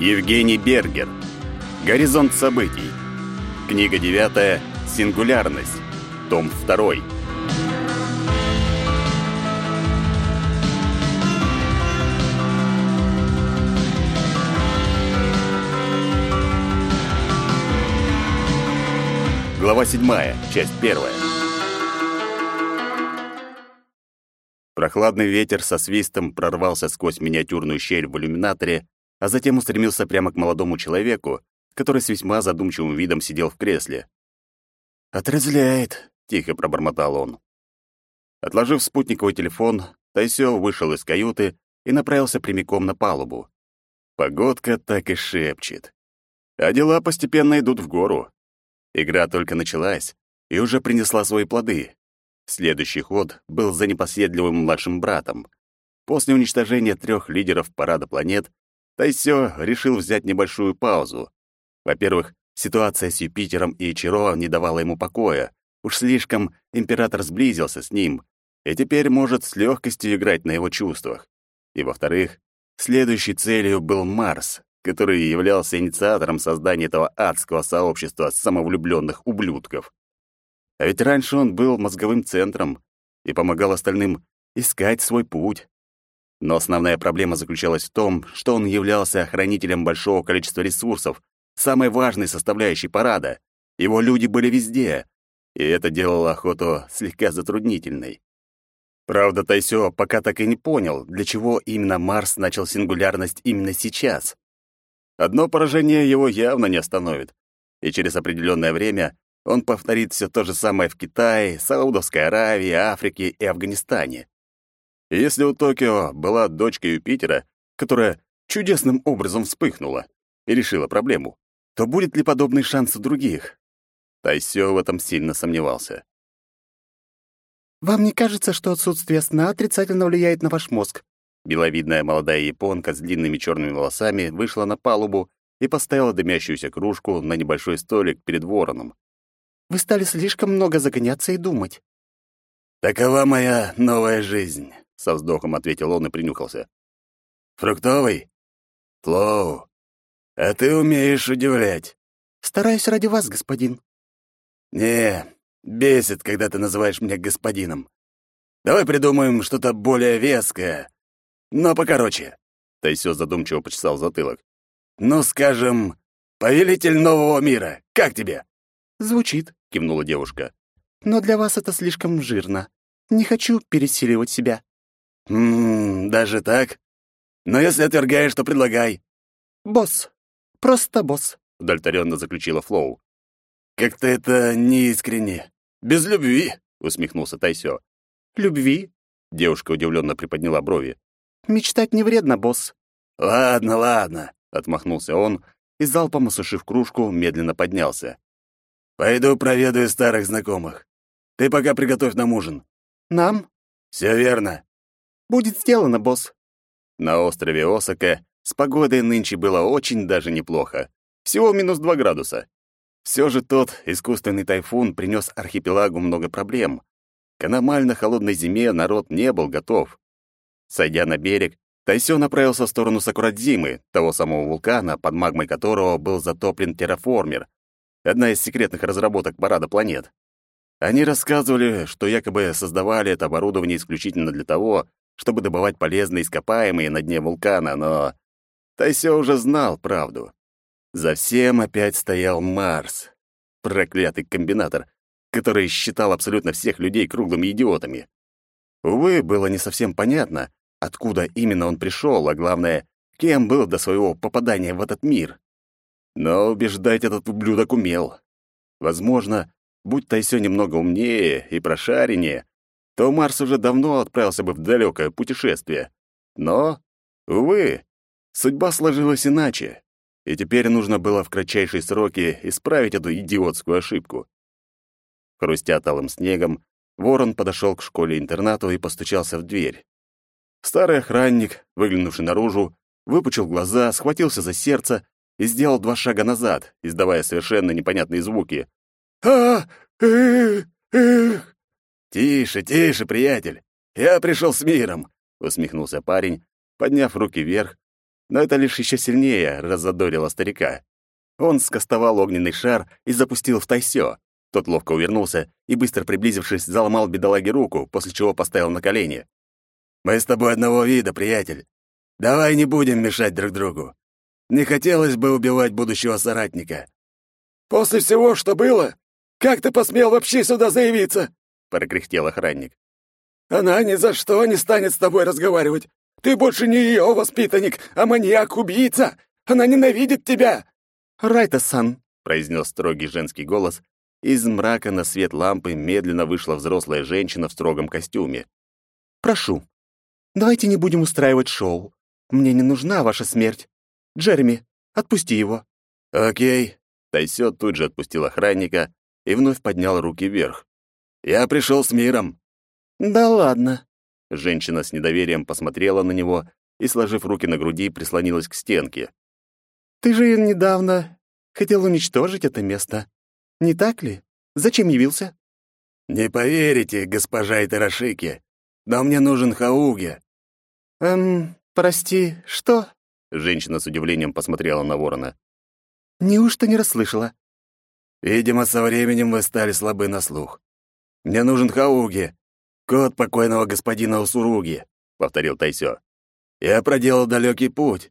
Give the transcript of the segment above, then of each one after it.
Евгений Бергер. Горизонт событий. Книга девятая. Сингулярность. Том второй. Глава седьмая. Часть первая. Прохладный ветер со свистом прорвался сквозь миниатюрную щель в иллюминаторе а затем устремился прямо к молодому человеку, который с весьма задумчивым видом сидел в кресле. «Отрезляет», — тихо пробормотал он. Отложив спутниковый телефон, Тайсё вышел из каюты и направился прямиком на палубу. Погодка так и шепчет. А дела постепенно идут в гору. Игра только началась и уже принесла свои плоды. Следующий ход был за непоседливым младшим братом. После уничтожения трех лидеров парада планет Тайсё решил взять небольшую паузу. Во-первых, ситуация с Юпитером и Ичиро не давала ему покоя. Уж слишком император сблизился с ним, и теперь может с легкостью играть на его чувствах. И во-вторых, следующей целью был Марс, который являлся инициатором создания этого адского сообщества самовлюбленных ублюдков. А ведь раньше он был мозговым центром и помогал остальным искать свой путь. Но основная проблема заключалась в том, что он являлся хранителем большого количества ресурсов, самой важной составляющей парада. Его люди были везде, и это делало охоту слегка затруднительной. Правда, Тайсё пока так и не понял, для чего именно Марс начал сингулярность именно сейчас. Одно поражение его явно не остановит, и через определенное время он повторит все то же самое в Китае, Саудовской Аравии, Африке и Афганистане. И если у Токио была дочка Юпитера, которая чудесным образом вспыхнула и решила проблему, то будет ли подобный шанс у других? Тайсё в этом сильно сомневался. «Вам не кажется, что отсутствие сна отрицательно влияет на ваш мозг?» Беловидная молодая японка с длинными черными волосами вышла на палубу и поставила дымящуюся кружку на небольшой столик перед вороном. «Вы стали слишком много загоняться и думать». «Такова моя новая жизнь», со вздохом ответил он и принюхался. Фруктовый? Флоу. А ты умеешь удивлять. Стараюсь ради вас, господин. Не, бесит, когда ты называешь меня господином. Давай придумаем что-то более веское. Но покороче. Тайсё задумчиво почесал затылок. Ну, скажем, повелитель нового мира. Как тебе? Звучит, кивнула девушка. Но для вас это слишком жирно. Не хочу пересиливать себя. «Ммм, даже так? Но если отвергаешь, то предлагай». «Босс. Просто босс», — удовлетворенно заключила Флоу. «Как-то это неискренне. Без любви», — усмехнулся Тайсё. «Любви?» — девушка удивленно приподняла брови. «Мечтать не вредно, босс». «Ладно, ладно», — отмахнулся он и, залпом осушив кружку, медленно поднялся. «Пойду проведаю старых знакомых. Ты пока приготовь нам ужин». «Нам?» «Все верно. Будет сделано, босс. На острове Осака с погодой нынче было очень даже неплохо. Всего минус два градуса. Все же тот искусственный тайфун принес архипелагу много проблем. К аномально холодной зиме народ не был готов. Сойдя на берег, Тайсё направился в сторону Сакурадзимы, того самого вулкана, под магмой которого был затоплен терраформер, одна из секретных разработок парада планет. Они рассказывали, что якобы создавали это оборудование исключительно для того, чтобы добывать полезные ископаемые на дне вулкана, но Тайсё уже знал правду. За всем опять стоял Марс, проклятый комбинатор, который считал абсолютно всех людей круглыми идиотами. Увы, было не совсем понятно, откуда именно он пришел, а главное, кем был до своего попадания в этот мир. Но убеждать этот ублюдок умел. Возможно, будь Тайсё немного умнее и прошареннее, то Марс уже давно отправился бы в далекое путешествие. Но, увы, судьба сложилась иначе, и теперь нужно было в кратчайшие сроки исправить эту идиотскую ошибку. Хрустя талым снегом, ворон подошел к школе-интернату и постучался в дверь. Старый охранник, выглянувший наружу, выпучил глаза, схватился за сердце и сделал два шага назад, издавая совершенно непонятные звуки. а эх, эх, «Тише, тише, приятель! Я пришел с миром!» — усмехнулся парень, подняв руки вверх, но это лишь еще сильнее раззадорило старика. Он скостовал огненный шар и запустил в Тайсё. Тот ловко увернулся и, быстро приблизившись, заломал бедолаге руку, после чего поставил на колени. «Мы с тобой одного вида, приятель. Давай не будем мешать друг другу. Не хотелось бы убивать будущего соратника». «После всего, что было, как ты посмел вообще сюда заявиться?» — прокряхтел охранник. «Она ни за что не станет с тобой разговаривать. Ты больше не ее воспитанник, а маньяк-убийца. Она ненавидит тебя!» «Райта-сан», — произнес строгий женский голос. Из мрака на свет лампы медленно вышла взрослая женщина в строгом костюме. «Прошу, давайте не будем устраивать шоу. Мне не нужна ваша смерть. Джереми, отпусти его». «Окей». Тайсё тут же отпустил охранника и вновь поднял руки вверх. «Я пришел с миром». «Да ладно». Женщина с недоверием посмотрела на него и, сложив руки на груди, прислонилась к стенке. «Ты же недавно хотел уничтожить это место. Не так ли? Зачем явился?» «Не поверите, госпожа Итарашики, но мне нужен Хауге». «Эм, прости, что?» Женщина с удивлением посмотрела на ворона. «Неужто не расслышала?» «Видимо, со временем вы стали слабы на слух. Мне нужен Хауги, кот покойного господина Усуруги», — повторил Тайсё. «Я проделал далекий путь.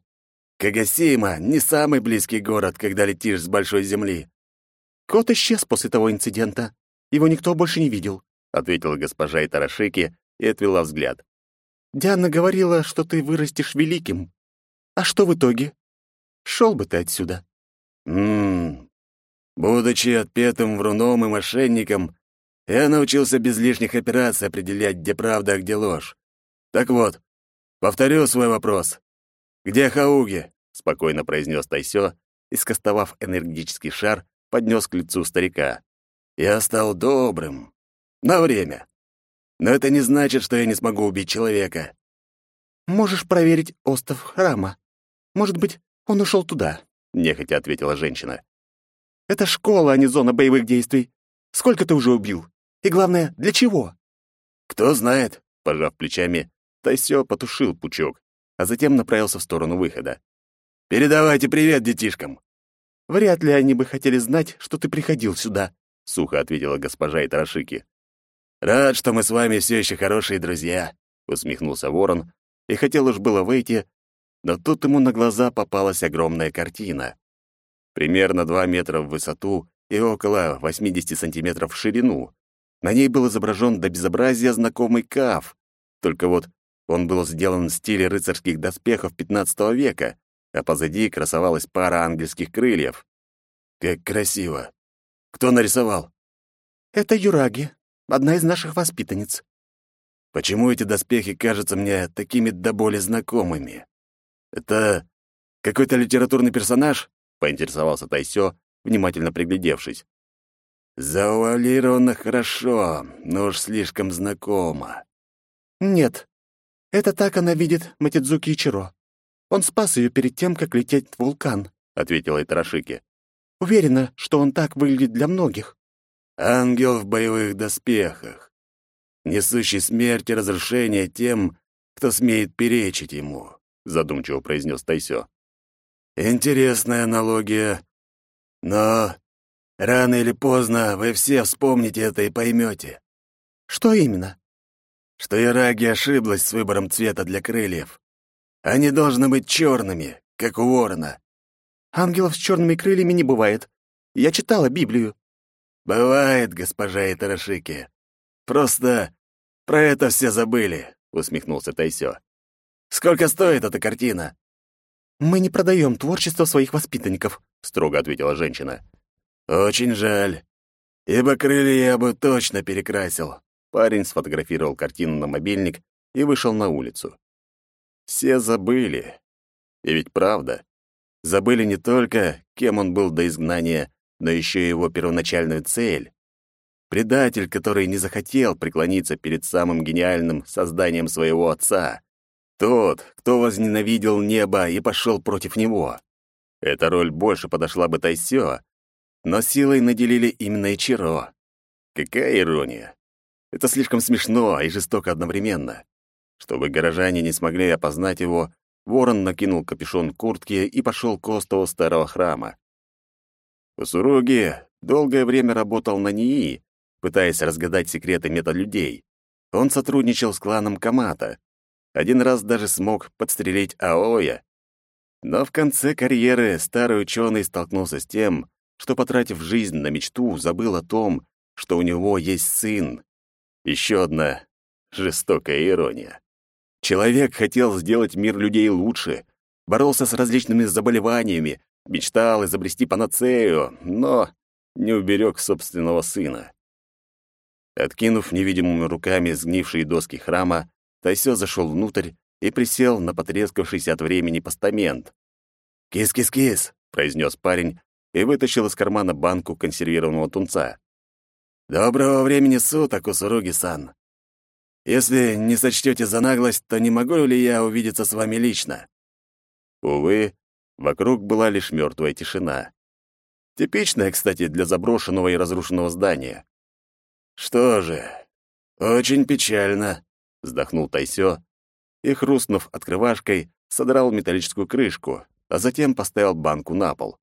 Кагасима — не самый близкий город, когда летишь с большой земли». «Кот исчез после того инцидента. Его никто больше не видел», — ответила госпожа Итарашики и отвела взгляд. «Диана говорила, что ты вырастешь великим. А что в итоге? Шел бы ты отсюда». «Ммм, будучи отпетым вруном и мошенником, я научился без лишних операций определять, где правда, а где ложь. Так вот, повторю свой вопрос. Где Хауги?» — спокойно произнес Тайсё и, скостовав энергетический шар, поднес к лицу старика. «Я стал добрым. На время. Но это не значит, что я не смогу убить человека». «Можешь проверить остов храма. Может быть, он ушел туда», — нехотя ответила женщина. «Это школа, а не зона боевых действий. Сколько ты уже убил? И главное, для чего?» «Кто знает», — пожав плечами, Тайсё потушил пучок, а затем направился в сторону выхода. «Передавайте привет детишкам». «Вряд ли они бы хотели знать, что ты приходил сюда», — сухо ответила госпожа Итарашики. «Рад, что мы с вами все еще хорошие друзья», — усмехнулся ворон и хотел уж было выйти, но тут ему на глаза попалась огромная картина. Примерно два метра в высоту и около 80 сантиметров в ширину. На ней был изображен до безобразия знакомый каф, только вот он был сделан в стиле рыцарских доспехов XV века, а позади красовалась пара ангельских крыльев. Как красиво! Кто нарисовал? Это Юраги, одна из наших воспитанниц. Почему эти доспехи кажутся мне такими до боли знакомыми? Это какой-то литературный персонаж? Поинтересовался Тайсё, внимательно приглядевшись. Завуалировано хорошо, но уж слишком знакомо. Нет, это так она видит Матидзуки Ичиро. Он спас ее перед тем, как лететь в вулкан, ответила Итарашики. Уверена, что он так выглядит для многих. Ангел в боевых доспехах, несущий смерть и разрушение тем, кто смеет перечить ему, задумчиво произнес Тайсё. Интересная аналогия. Но рано или поздно вы все вспомните это и поймете. Что именно? Что Ираги ошиблась с выбором цвета для крыльев. Они должны быть черными, как у ворона. Ангелов с черными крыльями не бывает. Я читала Библию. Бывает, госпожа Итарашики. Просто про это все забыли, усмехнулся Тайсё. Сколько стоит эта картина? Мы не продаем творчество своих воспитанников, строго ответила женщина. Очень жаль. Ибо крылья я бы точно перекрасил. Парень сфотографировал картину на мобильник и вышел на улицу. Все забыли. И ведь правда. Забыли не только, кем он был до изгнания, но еще и его первоначальную цель. Предатель, который не захотел преклониться перед самым гениальным созданием своего отца. Тот, кто возненавидел небо и пошел против него. Эта роль больше подошла бы Тайсё, но силой наделили именно Ичиро. Какая ирония. Это слишком смешно и жестоко одновременно. Чтобы горожане не смогли опознать его, Ворон накинул капюшон куртки и пошел к остову старого храма. Усуруги долгое время работал на НИИ, пытаясь разгадать секреты металюдей. Он сотрудничал с кланом Камата. Один раз даже смог подстрелить Аоя. Но в конце карьеры старый ученый столкнулся с тем, что, потратив жизнь на мечту, забыл о том, что у него есть сын. Еще одна жестокая ирония. Человек хотел сделать мир людей лучше, боролся с различными заболеваниями, мечтал изобрести панацею, но не уберег собственного сына. Откинув невидимыми руками сгнившие доски храма, Тайсё зашел внутрь и присел на потрескавшийся от времени постамент. «Кис-кис-кис», — произнес парень и вытащил из кармана банку консервированного тунца. «Доброго времени суток, Усуруги-сан. Если не сочтете за наглость, то не могу ли я увидеться с вами лично?» Увы, вокруг была лишь мертвая тишина. Типичная, кстати, для заброшенного и разрушенного здания. «Что же, очень печально», — вздохнул Тайсё и, хрустнув открывашкой, содрал металлическую крышку, а затем поставил банку на пол.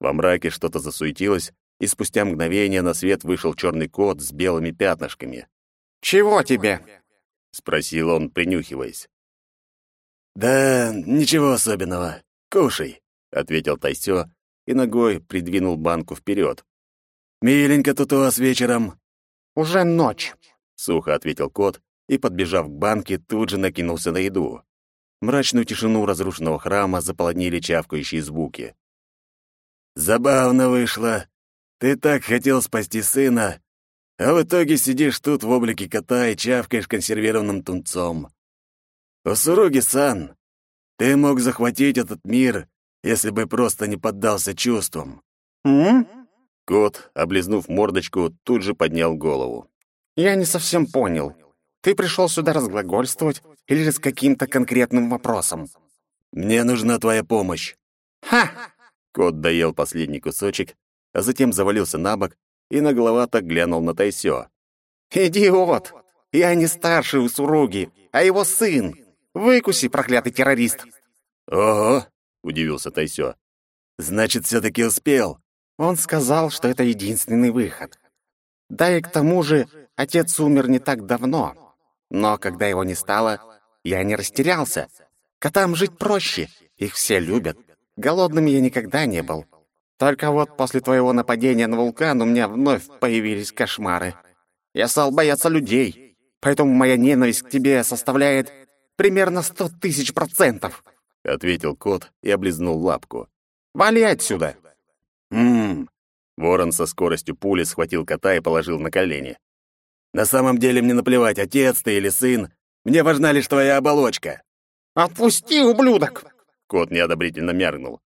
Во мраке что-то засуетилось, и спустя мгновение на свет вышел черный кот с белыми пятнышками. «Чего тебе?» — спросил он, принюхиваясь. «Да ничего особенного. Кушай», — ответил Тайсё и ногой придвинул банку вперед. «Миленько тут у вас вечером. «Уже ночь», — сухо ответил кот и, подбежав к банке, тут же накинулся на еду. Мрачную тишину разрушенного храма заполонили чавкающие звуки. «Забавно вышло. Ты так хотел спасти сына, а в итоге сидишь тут в облике кота и чавкаешь консервированным тунцом. Усуруги-сан, ты мог захватить этот мир, если бы просто не поддался чувствам». «М?» Кот, облизнув мордочку, тут же поднял голову. «Я не совсем понял. Ты пришел сюда разглагольствовать или же с каким-то конкретным вопросом?» «Мне нужна твоя помощь». «Ха!» Кот доел последний кусочек, а затем завалился на бок и нагловато глянул на Тайсё. «Идиот! Я не старший у Суруги, а его сын! Выкуси, проклятый террорист!» «Ого!» — удивился Тайсё. «Значит, все таки успел?» Он сказал, что это единственный выход. Да и к тому же, отец умер не так давно. Но когда его не стало, я не растерялся. Котам жить проще, их все любят. Голодным я никогда не был. Только вот после твоего нападения на вулкан у меня вновь появились кошмары. Я стал бояться людей, поэтому моя ненависть к тебе составляет примерно сто тысяч процентов», — ответил кот и облизнул лапку. «Вали отсюда!» «Ммм...» Ворон со скоростью пули схватил кота и положил на колени. «На самом деле мне наплевать, отец ты или сын. Мне важна лишь твоя оболочка». «Отпусти, ублюдок!» Кот неодобрительно мяргнул.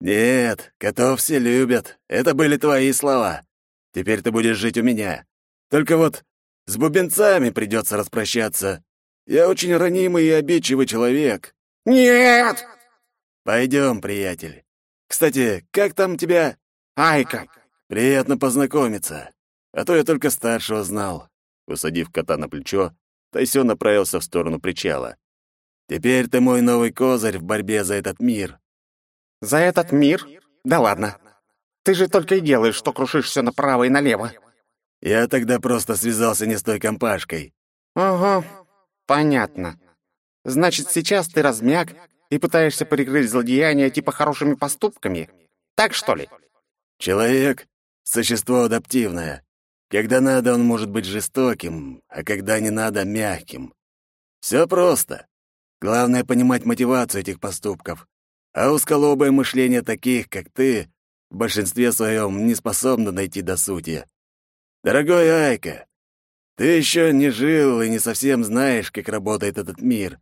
«Нет, котов все любят. Это были твои слова. Теперь ты будешь жить у меня. Только вот с бубенцами придется распрощаться. Я очень ранимый и обидчивый человек». «Нет!» «Пойдем, приятель. Кстати, как там тебя? Айка. Приятно познакомиться. А то я только старшего знал. Усадив кота на плечо, Тайсё направился в сторону причала. Теперь ты мой новый козырь в борьбе за этот мир. За этот мир? Да ладно. Ты же только и делаешь, что крушишь все направо и налево. Я тогда просто связался не с той компашкой. Ага, понятно. Значит, сейчас ты размяк и пытаешься прикрыть злодеяния типа хорошими поступками? Так что ли? Человек — существо адаптивное. Когда надо, он может быть жестоким, а когда не надо — мягким. Все просто. Главное — понимать мотивацию этих поступков. А узколобое мышление таких, как ты, в большинстве своем не способно найти до сути. Дорогой Айка, ты еще не жил и не совсем знаешь, как работает этот мир.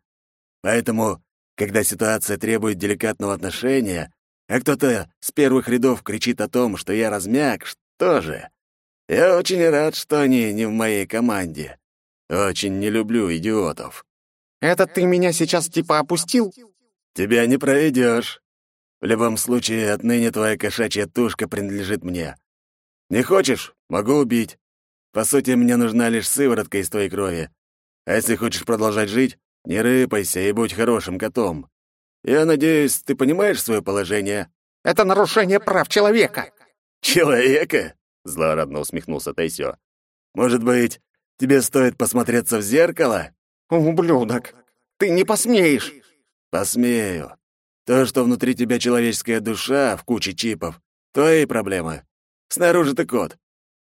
Поэтому когда ситуация требует деликатного отношения, а кто-то с первых рядов кричит о том, что я размяк, что же? Я очень рад, что они не в моей команде. Очень не люблю идиотов. Это ты меня сейчас типа опустил? Тебя не проведешь. В любом случае, отныне твоя кошачья тушка принадлежит мне. Не хочешь? Могу убить. По сути, мне нужна лишь сыворотка из твоей крови. А если хочешь продолжать жить, не рыпайся и будь хорошим котом. Я надеюсь, ты понимаешь свое положение?» «Это нарушение прав человека!» «Человека?» — злорадно усмехнулся Тайсё. «Может быть, тебе стоит посмотреться в зеркало?» «Ублюдок! Ты не посмеешь!» «Посмею. То, что внутри тебя человеческая душа в куче чипов, твои проблемы. Снаружи ты кот.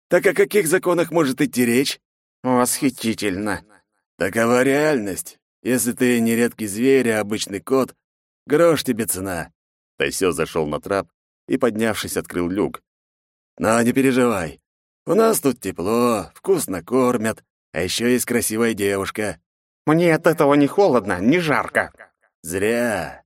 Так о каких законах может идти речь?» «Восхитительно!» «Такова реальность. Если ты не редкий зверь, а обычный кот, грош тебе цена». Тайсё зашел на трап и, поднявшись, открыл люк. «Но не переживай. У нас тут тепло, вкусно кормят, а еще есть красивая девушка». «Мне от этого не холодно, не жарко». «Зря.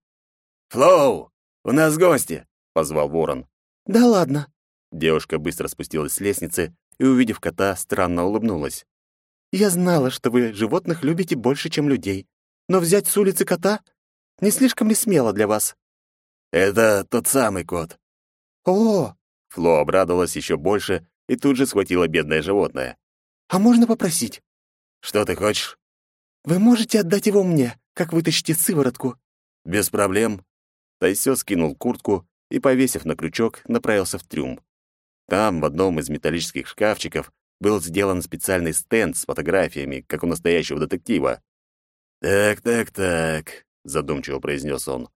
Флоу, у нас гости», — позвал ворон. «Да ладно». Девушка быстро спустилась с лестницы и, увидев кота, странно улыбнулась. «Я знала, что вы животных любите больше, чем людей. Но взять с улицы кота не слишком ли смело для вас?» «Это тот самый кот». «О!» Фло обрадовалась еще больше и тут же схватила бедное животное. «А можно попросить?» «Что ты хочешь?» «Вы можете отдать его мне, как вытащите сыворотку?» «Без проблем». Тайсё скинул куртку и, повесив на крючок, направился в трюм. Там, в одном из металлических шкафчиков, был сделан специальный стенд с фотографиями, как у настоящего детектива. «Так, так, так», — задумчиво произнес он.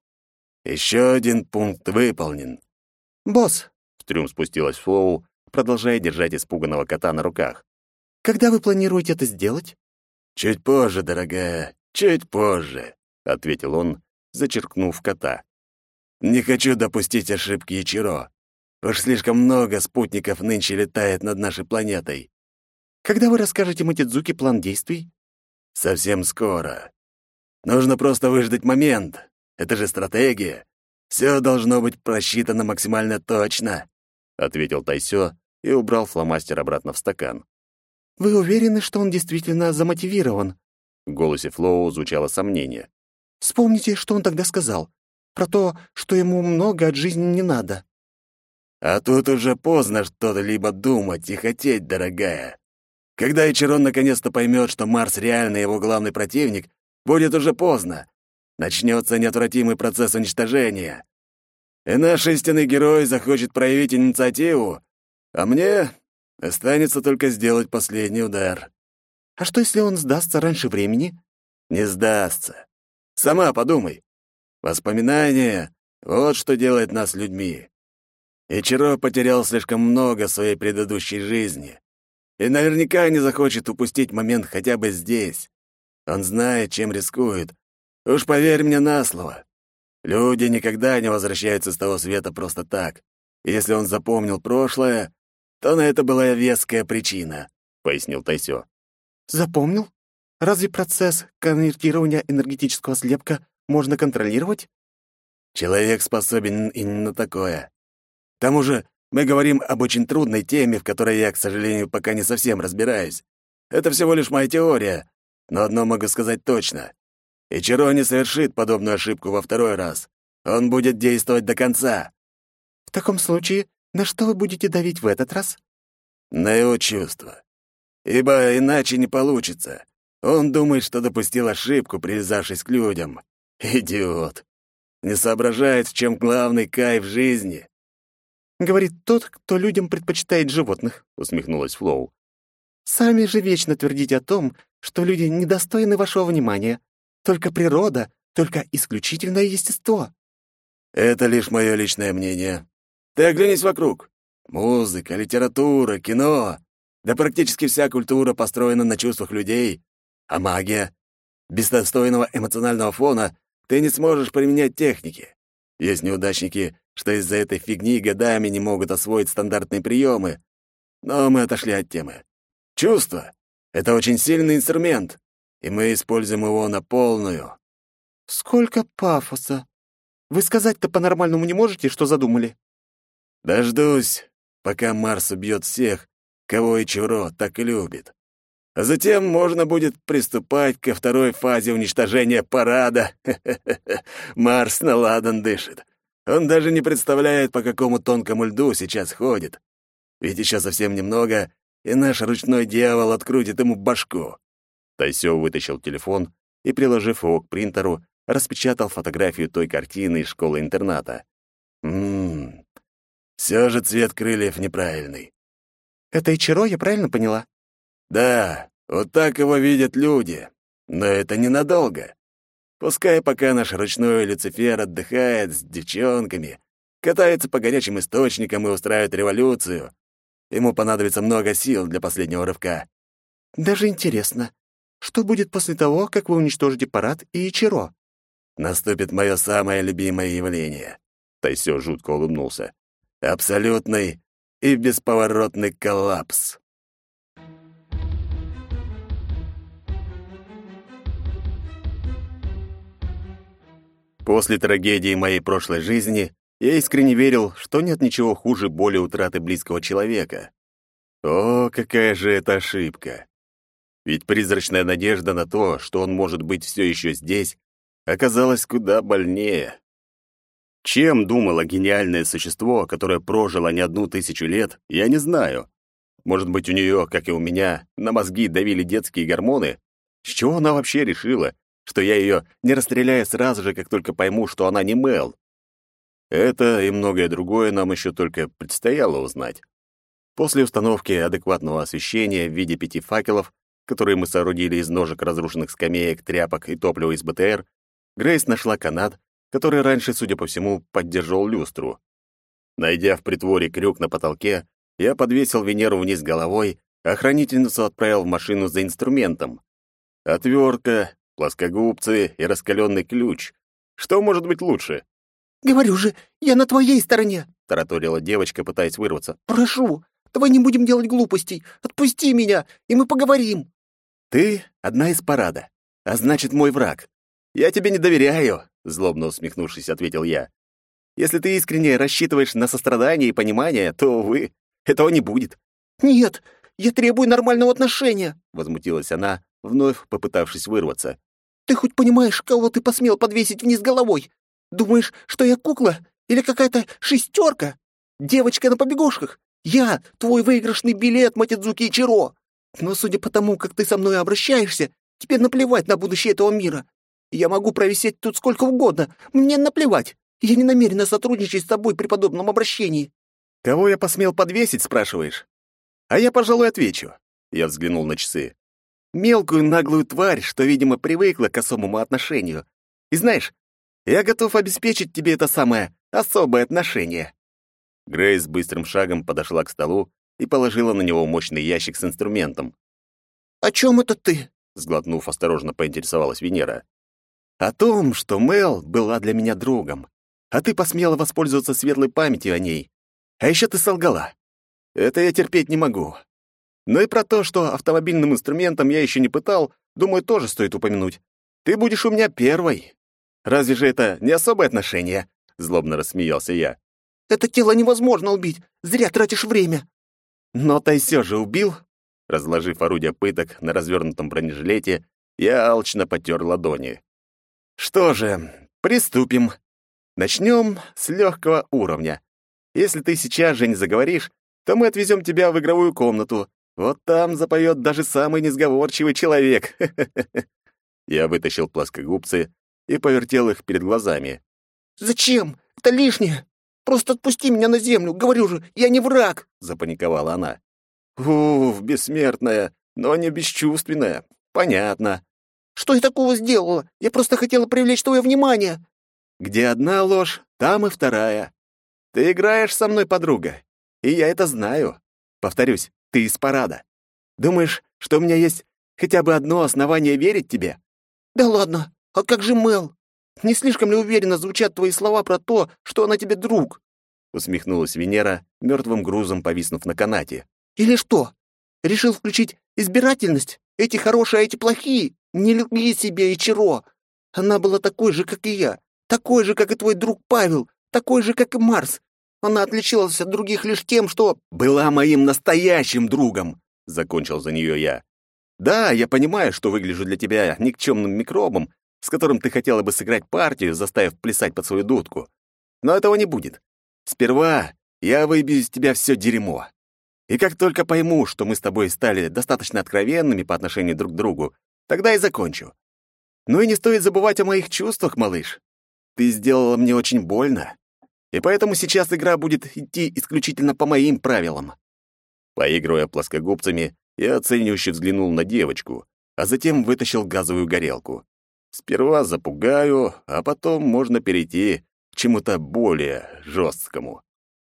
«Еще один пункт выполнен». «Босс!» — в трюм спустилась Флоу, продолжая держать испуганного кота на руках. «Когда вы планируете это сделать?» «Чуть позже, дорогая, чуть позже», — ответил он, зачеркнув кота. «Не хочу допустить ошибки Ичиро. Уж слишком много спутников нынче летает над нашей планетой». «Когда вы расскажете Матидзуки план действий?» «Совсем скоро. Нужно просто выждать момент. Это же стратегия. Все должно быть просчитано максимально точно», — ответил Тайсё и убрал фломастер обратно в стакан. «Вы уверены, что он действительно замотивирован?» В голосе Флоу звучало сомнение. «Вспомните, что он тогда сказал. Про то, что ему много от жизни не надо». «А тут уже поздно что-либо думать и хотеть, дорогая. Когда Ичирон наконец-то поймет, что Марс реально его главный противник, будет уже поздно. Начнется неотвратимый процесс уничтожения. И наш истинный герой захочет проявить инициативу, а мне останется только сделать последний удар. А что, если он сдастся раньше времени? Не сдастся. Сама подумай. Воспоминания — вот что делает нас людьми. Ичиро потерял слишком много своей предыдущей жизни. И наверняка не захочет упустить момент хотя бы здесь. Он знает, чем рискует. Уж поверь мне на слово. Люди никогда не возвращаются с того света просто так. Если он запомнил прошлое, то на это была веская причина», — пояснил Тайсё. «Запомнил? Разве процесс конвертирования энергетического слепка можно контролировать?» «Человек способен и на такое. К тому же мы говорим об очень трудной теме, в которой я, к сожалению, пока не совсем разбираюсь. Это всего лишь моя теория, но одно могу сказать точно. Ичиро не совершит подобную ошибку во второй раз. Он будет действовать до конца». «В таком случае на что вы будете давить в этот раз? На его чувства. Ибо иначе не получится. Он думает, что допустил ошибку, привязавшись к людям. Идиот. Не соображает, в чем главный кайф жизни. Говорит тот, кто людям предпочитает животных, усмехнулась Флоу. Сами же вечно твердите о том, что люди недостойны вашего внимания. Только природа, только исключительное естество. Это лишь мое личное мнение. Ты оглянись вокруг. Музыка, литература, кино. Да практически вся культура построена на чувствах людей. А магия? Без достойного эмоционального фона ты не сможешь применять техники. Есть неудачники, что из-за этой фигни годами не могут освоить стандартные приемы. Но мы отошли от темы. Чувство — это очень сильный инструмент, и мы используем его на полную. Сколько пафоса! Вы сказать-то по-нормальному не можете, что задумали? Дождусь, пока Марс убьет всех, кого Ичиро так и любит. А затем можно будет приступать ко второй фазе уничтожения парада. Марс на ладан дышит. Он даже не представляет, по какому тонкому льду сейчас ходит. Ведь еще совсем немного, и наш ручной дьявол открутит ему башку». Тайсё вытащил телефон и, приложив его к принтеру, распечатал фотографию той картины из школы-интерната. «Ммм, все же цвет крыльев неправильный». «Это Ичиро, я правильно поняла?» «Да, вот так его видят люди. Но это ненадолго. Пускай пока наш ручной Люцифер отдыхает с девчонками, катается по горячим источникам и устраивает революцию, ему понадобится много сил для последнего рывка. Даже интересно, что будет после того, как вы уничтожите парад и Ичиро? Наступит мое самое любимое явление. Тайсё жутко улыбнулся. Абсолютный и бесповоротный коллапс. После трагедии моей прошлой жизни я искренне верил, что нет ничего хуже боли утраты близкого человека. О, какая же это ошибка! Ведь призрачная надежда на то, что он может быть все еще здесь, оказалась куда больнее. Чем думало гениальное существо, которое прожило не одну тысячу лет, я не знаю. Может быть, у нее, как и у меня, на мозги давили детские гормоны? С чего она вообще решила, что я ее не расстреляю сразу же, как только пойму, что она не Мел. Это и многое другое нам еще только предстояло узнать. После установки адекватного освещения в виде пяти факелов, которые мы соорудили из ножек разрушенных скамеек, тряпок и топлива из БТР, Грейс нашла канат, который раньше, судя по всему, поддерживал люстру. Найдя в притворе крюк на потолке, я подвесил Венеру вниз головой, а хранительницу отправил в машину за инструментом. Отвертка, плоскогубцы и раскаленный ключ. Что может быть лучше? «Говорю же, я на твоей стороне!» — тараторила девочка, пытаясь вырваться. «Прошу, давай не будем делать глупостей. Отпусти меня, и мы поговорим». «Ты одна из парада, а значит, мой враг. Я тебе не доверяю», — злобно усмехнувшись, ответил я. «Если ты искренне рассчитываешь на сострадание и понимание, то, увы, этого не будет». «Нет, я требую нормального отношения», — возмутилась она, вновь попытавшись вырваться. «Ты хоть понимаешь, кого ты посмел подвесить вниз головой? Думаешь, что я кукла или какая-то шестерка? Девочка на побегушках? Я твой выигрышный билет, Матидзуки Ичиро. Но судя по тому, как ты со мной обращаешься, тебе наплевать на будущее этого мира. Я могу провисеть тут сколько угодно, мне наплевать. Я не намерена сотрудничать с тобой при подобном обращении». «Кого я посмел подвесить, спрашиваешь?» «А я, пожалуй, отвечу». Я взглянул на часы. Мелкую наглую тварь, что, видимо, привыкла к особому отношению. И знаешь, я готов обеспечить тебе это самое особое отношение». Грейс быстрым шагом подошла к столу и положила на него мощный ящик с инструментом. «О чем это ты?» — сглотнув, осторожно поинтересовалась Венера. «О том, что Мел была для меня другом, а ты посмела воспользоваться светлой памятью о ней. А еще ты солгала. Это я терпеть не могу. Но и про то, что автомобильным инструментом я еще не пытал, думаю, тоже стоит упомянуть. Ты будешь у меня первой. Разве же это не особое отношение?» Злобно рассмеялся я. «Это тело невозможно убить. Зря тратишь время». «Но Тайсё же убил?» Разложив орудие пыток на развернутом бронежилете, я алчно потер ладони. «Что же, приступим. Начнем с легкого уровня. Если ты сейчас же не заговоришь, то мы отвезем тебя в игровую комнату, вот там запоет даже самый несговорчивый человек. Я вытащил плоскогубцы и повертел их перед глазами. «Зачем? Это лишнее. Просто отпусти меня на землю. Говорю же, я не враг!» — запаниковала она. «Уф, бессмертная, но не бесчувственная. Понятно». «Что я такого сделала? Я просто хотела привлечь твое внимание». «Где одна ложь, там и вторая. Ты играешь со мной, подруга, и я это знаю. Повторюсь, ты из парада. Думаешь, что у меня есть хотя бы одно основание верить тебе? Да ладно, а как же Мел? Не слишком ли уверенно звучат твои слова про то, что она тебе друг? Усмехнулась Венера, мертвым грузом повиснув на канате. Или что? Решил включить избирательность? Эти хорошие, а эти плохие? Не люби себе Ичиро. Она была такой же, как и я. Такой же, как и твой друг Павел. Такой же, как и Марс. Она отличалась от других лишь тем, что была моим настоящим другом, закончил за нее я. Да, я понимаю, что выгляжу для тебя никчемным микробом, с которым ты хотела бы сыграть партию, заставив плясать под свою дудку. Но этого не будет. Сперва я выбью из тебя все дерьмо. И как только пойму, что мы с тобой стали достаточно откровенными по отношению друг к другу, тогда и закончу. Ну и не стоит забывать о моих чувствах, малыш. Ты сделала мне очень больно, и поэтому сейчас игра будет идти исключительно по моим правилам». Поигрывая плоскогубцами, я оценивающе взглянул на девочку, а затем вытащил газовую горелку. Сперва запугаю, а потом можно перейти к чему-то более жесткому.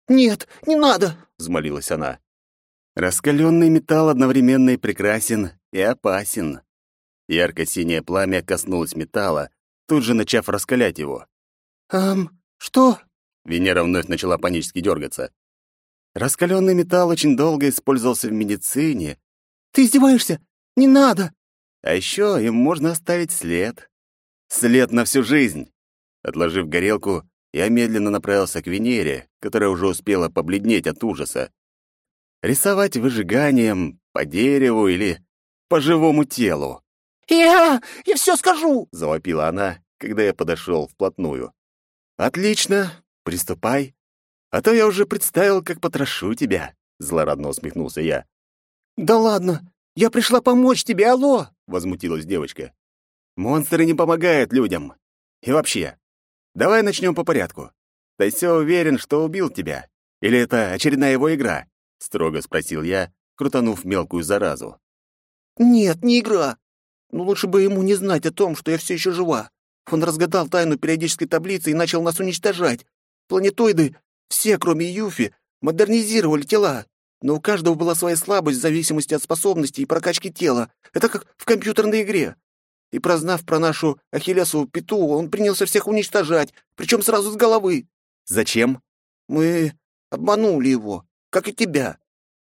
«Нет, не надо!» — взмолилась она. Раскаленный металл одновременно и прекрасен, и опасен. Ярко-синее пламя коснулось металла, тут же начав раскалять его. «Эм, что?» Венера вновь начала панически дергаться. Раскаленный металл очень долго использовался в медицине. «Ты издеваешься? Не надо!» А еще им можно оставить след. След на всю жизнь. Отложив горелку, я медленно направился к Венере, которая уже успела побледнеть от ужаса. Рисовать выжиганием по дереву или по живому телу. «Я... я все скажу!» — завопила она, когда я подошел вплотную. «Отлично, приступай. А то я уже представил, как потрошу тебя», — злорадно усмехнулся я. «Да ладно, я пришла помочь тебе, алло!» — возмутилась девочка. «Монстры не помогают людям. И вообще, давай начнем по порядку. Тайсё уверен, что убил тебя. Или это очередная его игра?» — строго спросил я, крутанув мелкую заразу. «Нет, не игра. Но лучше бы ему не знать о том, что я все еще жива. Он разгадал тайну периодической таблицы и начал нас уничтожать. Планетоиды, все, кроме Юфи, модернизировали тела, но у каждого была своя слабость в зависимости от способностей и прокачки тела. Это как в компьютерной игре. И прознав про нашу Ахиллесову пету, он принялся всех уничтожать, причем сразу с головы. Зачем? Мы обманули его, как и тебя.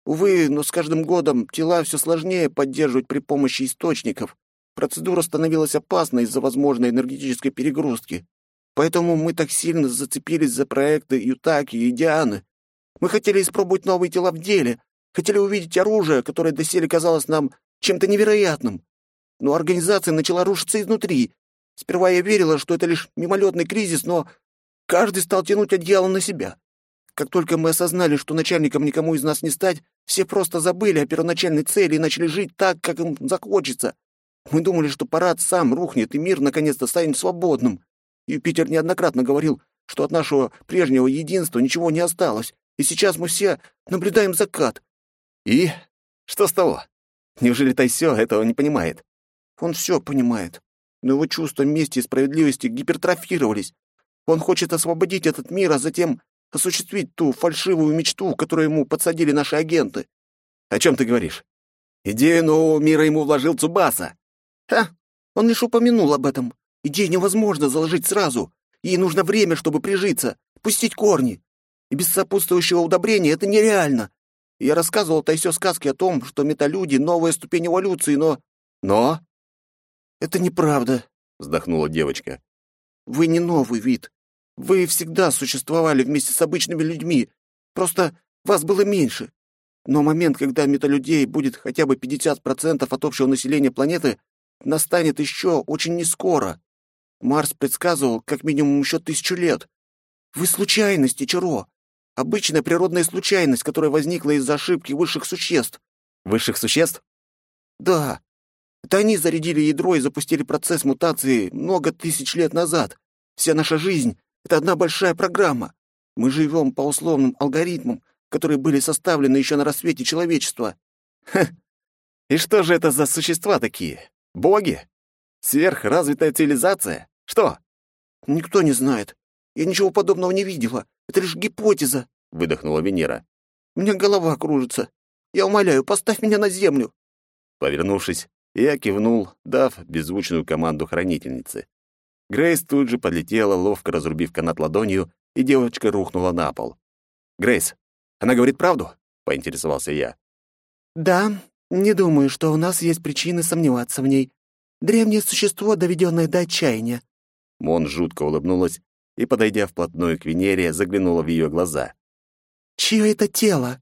Увы, но с каждым годом тела все сложнее поддерживать при помощи источников. Процедура становилась опасной из-за возможной энергетической перегрузки. Поэтому мы так сильно зацепились за проекты Ютаки и Дианы. Мы хотели испробовать новые тела в деле, хотели увидеть оружие, которое доселе казалось нам чем-то невероятным. Но организация начала рушиться изнутри. Сперва я верила, что это лишь мимолетный кризис, но каждый стал тянуть одеяло на себя. Как только мы осознали, что начальником никому из нас не стать, все просто забыли о первоначальной цели и начали жить так, как им захочется. Мы думали, что парад сам рухнет, и мир наконец-то станет свободным. Юпитер неоднократно говорил, что от нашего прежнего единства ничего не осталось, и сейчас мы все наблюдаем закат. И что с того? Неужели Тайсё этого не понимает? Он все понимает, но его чувства мести и справедливости гипертрофировались. Он хочет освободить этот мир, а затем осуществить ту фальшивую мечту, которую ему подсадили наши агенты. О чем ты говоришь? Идею нового мира ему вложил Цубаса. Ха, он лишь упомянул об этом. Идею невозможно заложить сразу. Ей нужно время, чтобы прижиться, пустить корни. И без сопутствующего удобрения это нереально. Я рассказывал Тайсё сказки о том, что металюди — новая ступень эволюции, но... Но? Это неправда, — вздохнула девочка. Вы не новый вид. Вы всегда существовали вместе с обычными людьми. Просто вас было меньше. Но момент, когда металюдей будет хотя бы 50% от общего населения планеты, настанет еще очень нескоро. Марс предсказывал как минимум еще тысячу лет. Вы случайность, Ичиро. Обычная природная случайность, которая возникла из-за ошибки высших существ. Высших существ? Да. Это они зарядили ядро и запустили процесс мутации много тысяч лет назад. Вся наша жизнь — это одна большая программа. Мы живем по условным алгоритмам, которые были составлены еще на рассвете человечества. Ха. И что же это за существа такие? Боги? Сверхразвитая цивилизация? Что? Никто не знает. Я ничего подобного не видела. Это лишь гипотеза, выдохнула Венера. У меня голова кружится. Я умоляю, поставь меня на землю. Повернувшись, я кивнул, дав беззвучную команду хранительницы. Грейс тут же подлетела, ловко разрубив канат ладонью, и девочка рухнула на пол. «Грейс, она говорит правду?» — поинтересовался я. «Да, не думаю, что у нас есть причины сомневаться в ней. Древнее существо, доведенное до отчаяния». Мон жутко улыбнулась и, подойдя вплотную к Венере, заглянула в ее глаза. «Чье это тело?»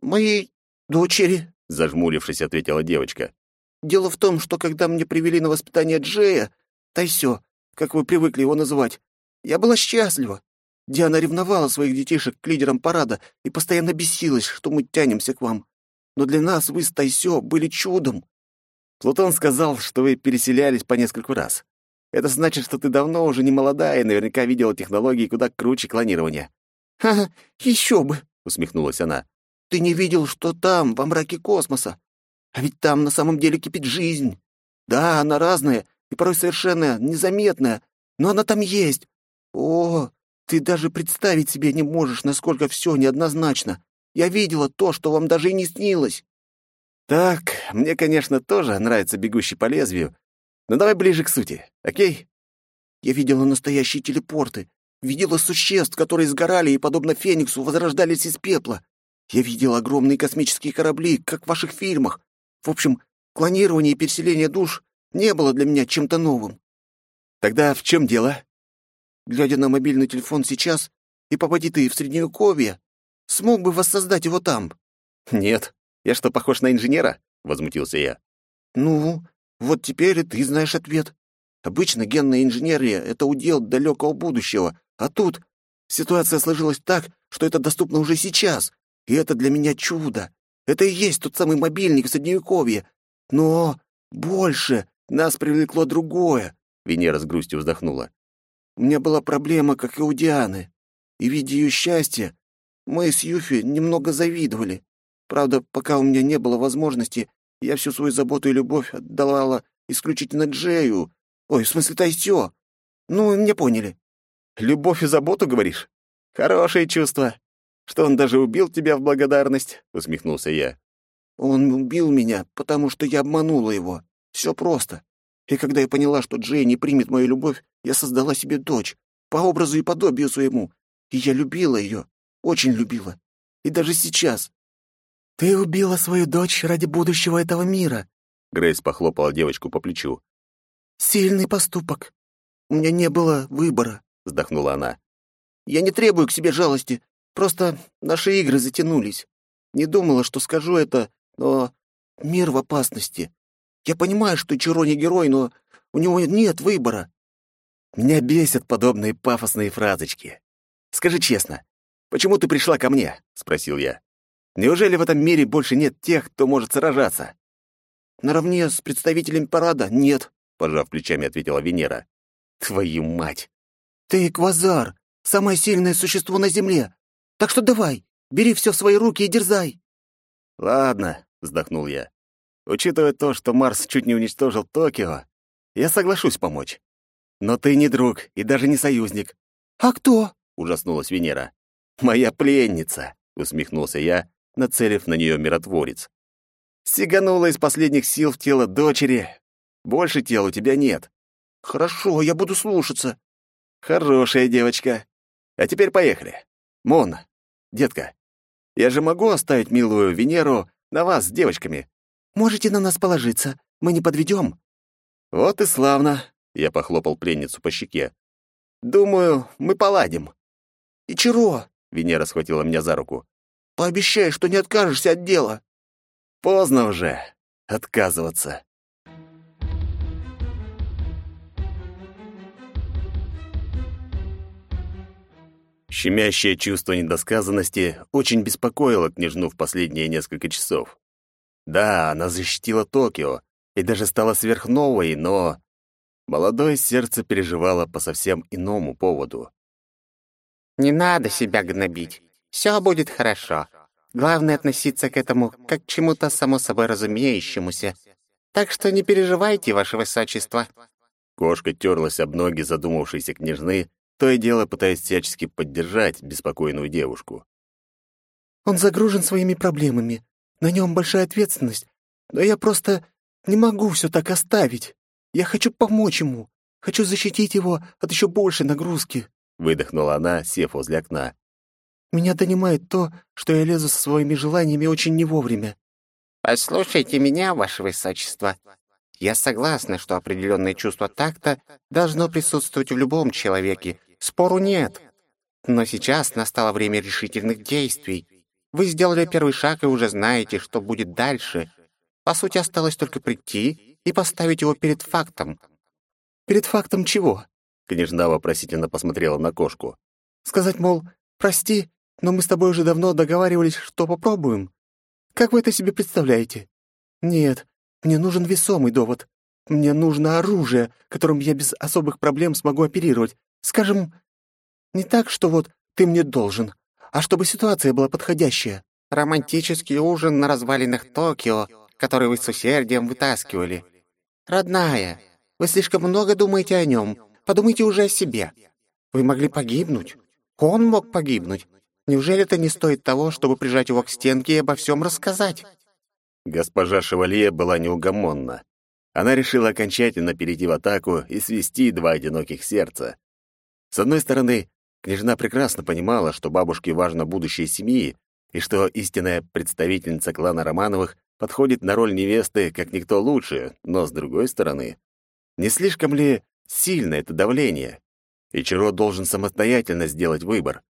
«Моей дочери», — зажмурившись, ответила девочка. «Дело в том, что когда мне привели на воспитание Джея, Тайсё, как вы привыкли его называть, я была счастлива. Диана ревновала своих детишек к лидерам парада и постоянно бесилась, что мы тянемся к вам. Но для нас вы с Тайсё были чудом. Плутон сказал, что вы переселялись по нескольку раз. Это значит, что ты давно уже не молодая и наверняка видела технологии куда круче клонирования. «Ха-ха, еще бы!» — усмехнулась она. «Ты не видел, что там, во мраке космоса? А ведь там на самом деле кипит жизнь. Да, она разная и порой совершенно незаметная, но она там есть. О, ты даже представить себе не можешь, насколько все неоднозначно. Я видела то, что вам даже и не снилось». «Так, мне, конечно, тоже нравится «Бегущий по лезвию», но давай ближе к сути, окей?» «Я видела настоящие телепорты, видела существ, которые сгорали и, подобно Фениксу, возрождались из пепла. Я видела огромные космические корабли, как в ваших фильмах. В общем, клонирование и переселение душ не было для меня чем-то новым. Тогда в чем дело? Глядя на мобильный телефон сейчас, и попади ты в Средневековье, смог бы воссоздать его там? Нет. Я что, похож на инженера? Возмутился я. Ну, вот теперь и ты знаешь ответ. Обычно генная инженерия — это удел далекого будущего, а тут ситуация сложилась так, что это доступно уже сейчас, и это для меня чудо. Это и есть тот самый мобильник в Средневековье. Но больше нас привлекло другое. Венера с грустью вздохнула. У меня была проблема, как и у Дианы. И, видя ее счастье, мы с Юфи немного завидовали. Правда, пока у меня не было возможности, я всю свою заботу и любовь отдавала исключительно Джею. Ой, в смысле Тайсё. Ну, мне поняли. Любовь и заботу, говоришь? Хорошие чувства. Что он даже убил тебя в благодарность, усмехнулся я. Он убил меня, потому что я обманула его. Все просто. И когда я поняла, что Джей не примет мою любовь, я создала себе дочь, по образу и подобию своему. И я любила ее, очень любила. И даже сейчас. «Ты убила свою дочь ради будущего этого мира», — Грейс похлопала девочку по плечу. «Сильный поступок». «У меня не было выбора», — вздохнула она. «Я не требую к себе жалости, просто наши игры затянулись. Не думала, что скажу это, но мир в опасности. Я понимаю, что Чиро не герой, но у него нет выбора. Меня бесят подобные пафосные фразочки. Скажи честно, почему ты пришла ко мне? спросил я. Неужели в этом мире больше нет тех, кто может сражаться? Наравне с представителем парада нет, пожав плечами, ответила Венера. Твою мать. Ты квазар, самое сильное существо на земле. Так что давай, бери все в свои руки и дерзай. Ладно, вздохнул я. Учитывая то, что Марс чуть не уничтожил Токио, я соглашусь помочь. Но ты не друг и даже не союзник. А кто? ужаснулась Венера. Моя пленница, усмехнулся я, нацелив на нее миротворец. Сиганула из последних сил в тело дочери. Больше тел у тебя нет. Хорошо, я буду слушаться. Хорошая девочка. А теперь поехали. Мон, детка, я же могу оставить милую Венеру на вас с девочками. Можете на нас положиться. Мы не подведем. Вот и славно. Я похлопал пленницу по щеке. Думаю, мы поладим. И Чиро, Венера схватила меня за руку. Пообещай, что не откажешься от дела. Поздно уже отказываться. Щемящее чувство недосказанности очень беспокоило княжну в последние несколько часов. Да, она защитила Токио и даже стала сверхновой, но... Молодое сердце переживало по совсем иному поводу. «Не надо себя гнобить. Все будет хорошо. Главное относиться к этому как к чему-то само собой разумеющемуся. Так что не переживайте, ваше высочество». Кошка терлась об ноги задумавшейся княжны, то и дело пытаясь всячески поддержать беспокойную девушку. «Он загружен своими проблемами. На нем большая ответственность. Но я просто не могу все так оставить. Я хочу помочь ему. Хочу защитить его от еще большей нагрузки», — выдохнула она, сев возле окна. «Меня донимает то, что я лезу со своими желаниями очень не вовремя». «Послушайте меня, ваше высочество. Я согласна, что определенное чувство такта должно присутствовать в любом человеке. Спору нет. Но сейчас настало время решительных действий. Вы сделали первый шаг и уже знаете, что будет дальше. По сути, осталось только прийти и поставить его перед фактом. «Перед фактом чего?» Княжна вопросительно посмотрела на кошку. Сказать, мол, прости, но мы с тобой уже давно договаривались, что попробуем? Как вы это себе представляете? Нет, мне нужен весомый довод. Мне нужно оружие, которым я без особых проблем смогу оперировать. Скажем, не так, что вот ты мне должен, а чтобы ситуация была подходящая. Романтический ужин на развалинах Токио, который вы с усердием вытаскивали. Родная, вы слишком много думаете о нем. Подумайте уже о себе. Вы могли погибнуть. Он мог погибнуть. Неужели это не стоит того, чтобы прижать его к стенке и обо всем рассказать?» Госпожа Шевалье была неугомонна. Она решила окончательно перейти в атаку и свести два одиноких сердца. С одной стороны, княжна прекрасно понимала, что бабушке важно будущее семьи, и что истинная представительница клана Романовых подходит на роль невесты как никто лучше, но с другой стороны, не слишком ли сильно это давление? И Чаро должен самостоятельно сделать выбор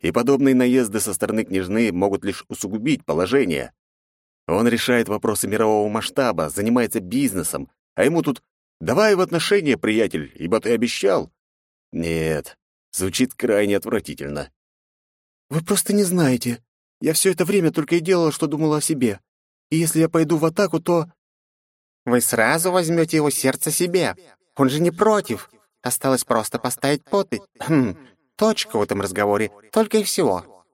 и подобные наезды со стороны княжны могут лишь усугубить положение. Он решает вопросы мирового масштаба, занимается бизнесом, а ему тут «давай в отношения, приятель, ибо ты обещал». Нет, звучит крайне отвратительно. «Вы просто не знаете. Я все это время только и делала, что думала о себе. И если я пойду в атаку, то...» «Вы сразу возьмете его сердце себе. Он же не против. Осталось просто поставить подпись. Хм, Точка в этом разговоре, только и всего».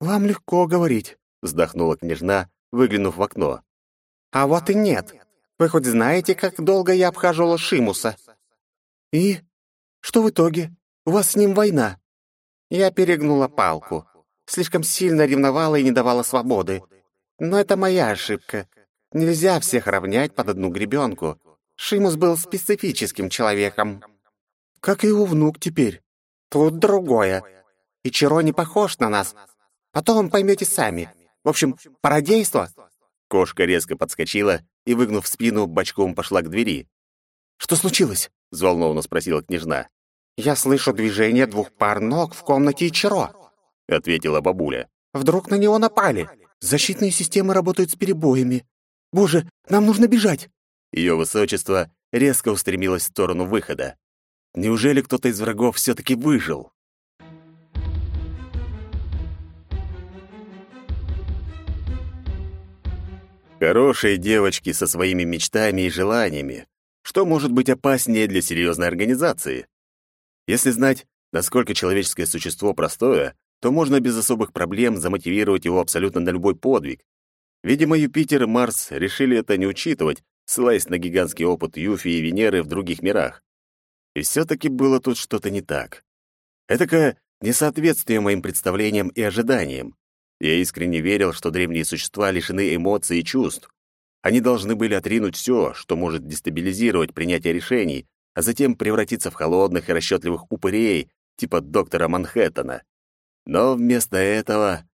«Вам легко говорить», — вздохнула княжна, выглянув в окно. «А вот и нет. Вы хоть знаете, как долго я обхаживала Шимуса?» «И? Что в итоге? У вас с ним война?» Я перегнула палку. Слишком сильно ревновала и не давала свободы. Но это моя ошибка. Нельзя всех равнять под одну гребенку. Шимус был специфическим человеком. «Как и его внук теперь?» Тут другое. И Чиро не похож на нас. Потом поймете сами. В общем, пародейство». Кошка резко подскочила и, выгнув спину, бочком пошла к двери. «Что случилось?» — взволнованно спросила княжна. «Я слышу движение двух пар ног в комнате Чиро», — ответила бабуля. «Вдруг на него напали?» «Защитные системы работают с перебоями. Боже, нам нужно бежать!» Ее высочество резко устремилось в сторону выхода. Неужели кто-то из врагов все-таки выжил? Хорошие девочки со своими мечтами и желаниями. Что может быть опаснее для серьезной организации? Если знать, насколько человеческое существо простое, то можно без особых проблем замотивировать его абсолютно на любой подвиг. Видимо, Юпитер и Марс решили это не учитывать, ссылаясь на гигантский опыт Юфи и Венеры в других мирах. И все-таки было тут что-то не так. Этакое несоответствие моим представлениям и ожиданиям. Я искренне верил, что древние существа лишены эмоций и чувств. Они должны были отринуть все, что может дестабилизировать принятие решений, а затем превратиться в холодных и расчетливых упырей, типа доктора Манхэттена. Но вместо этого...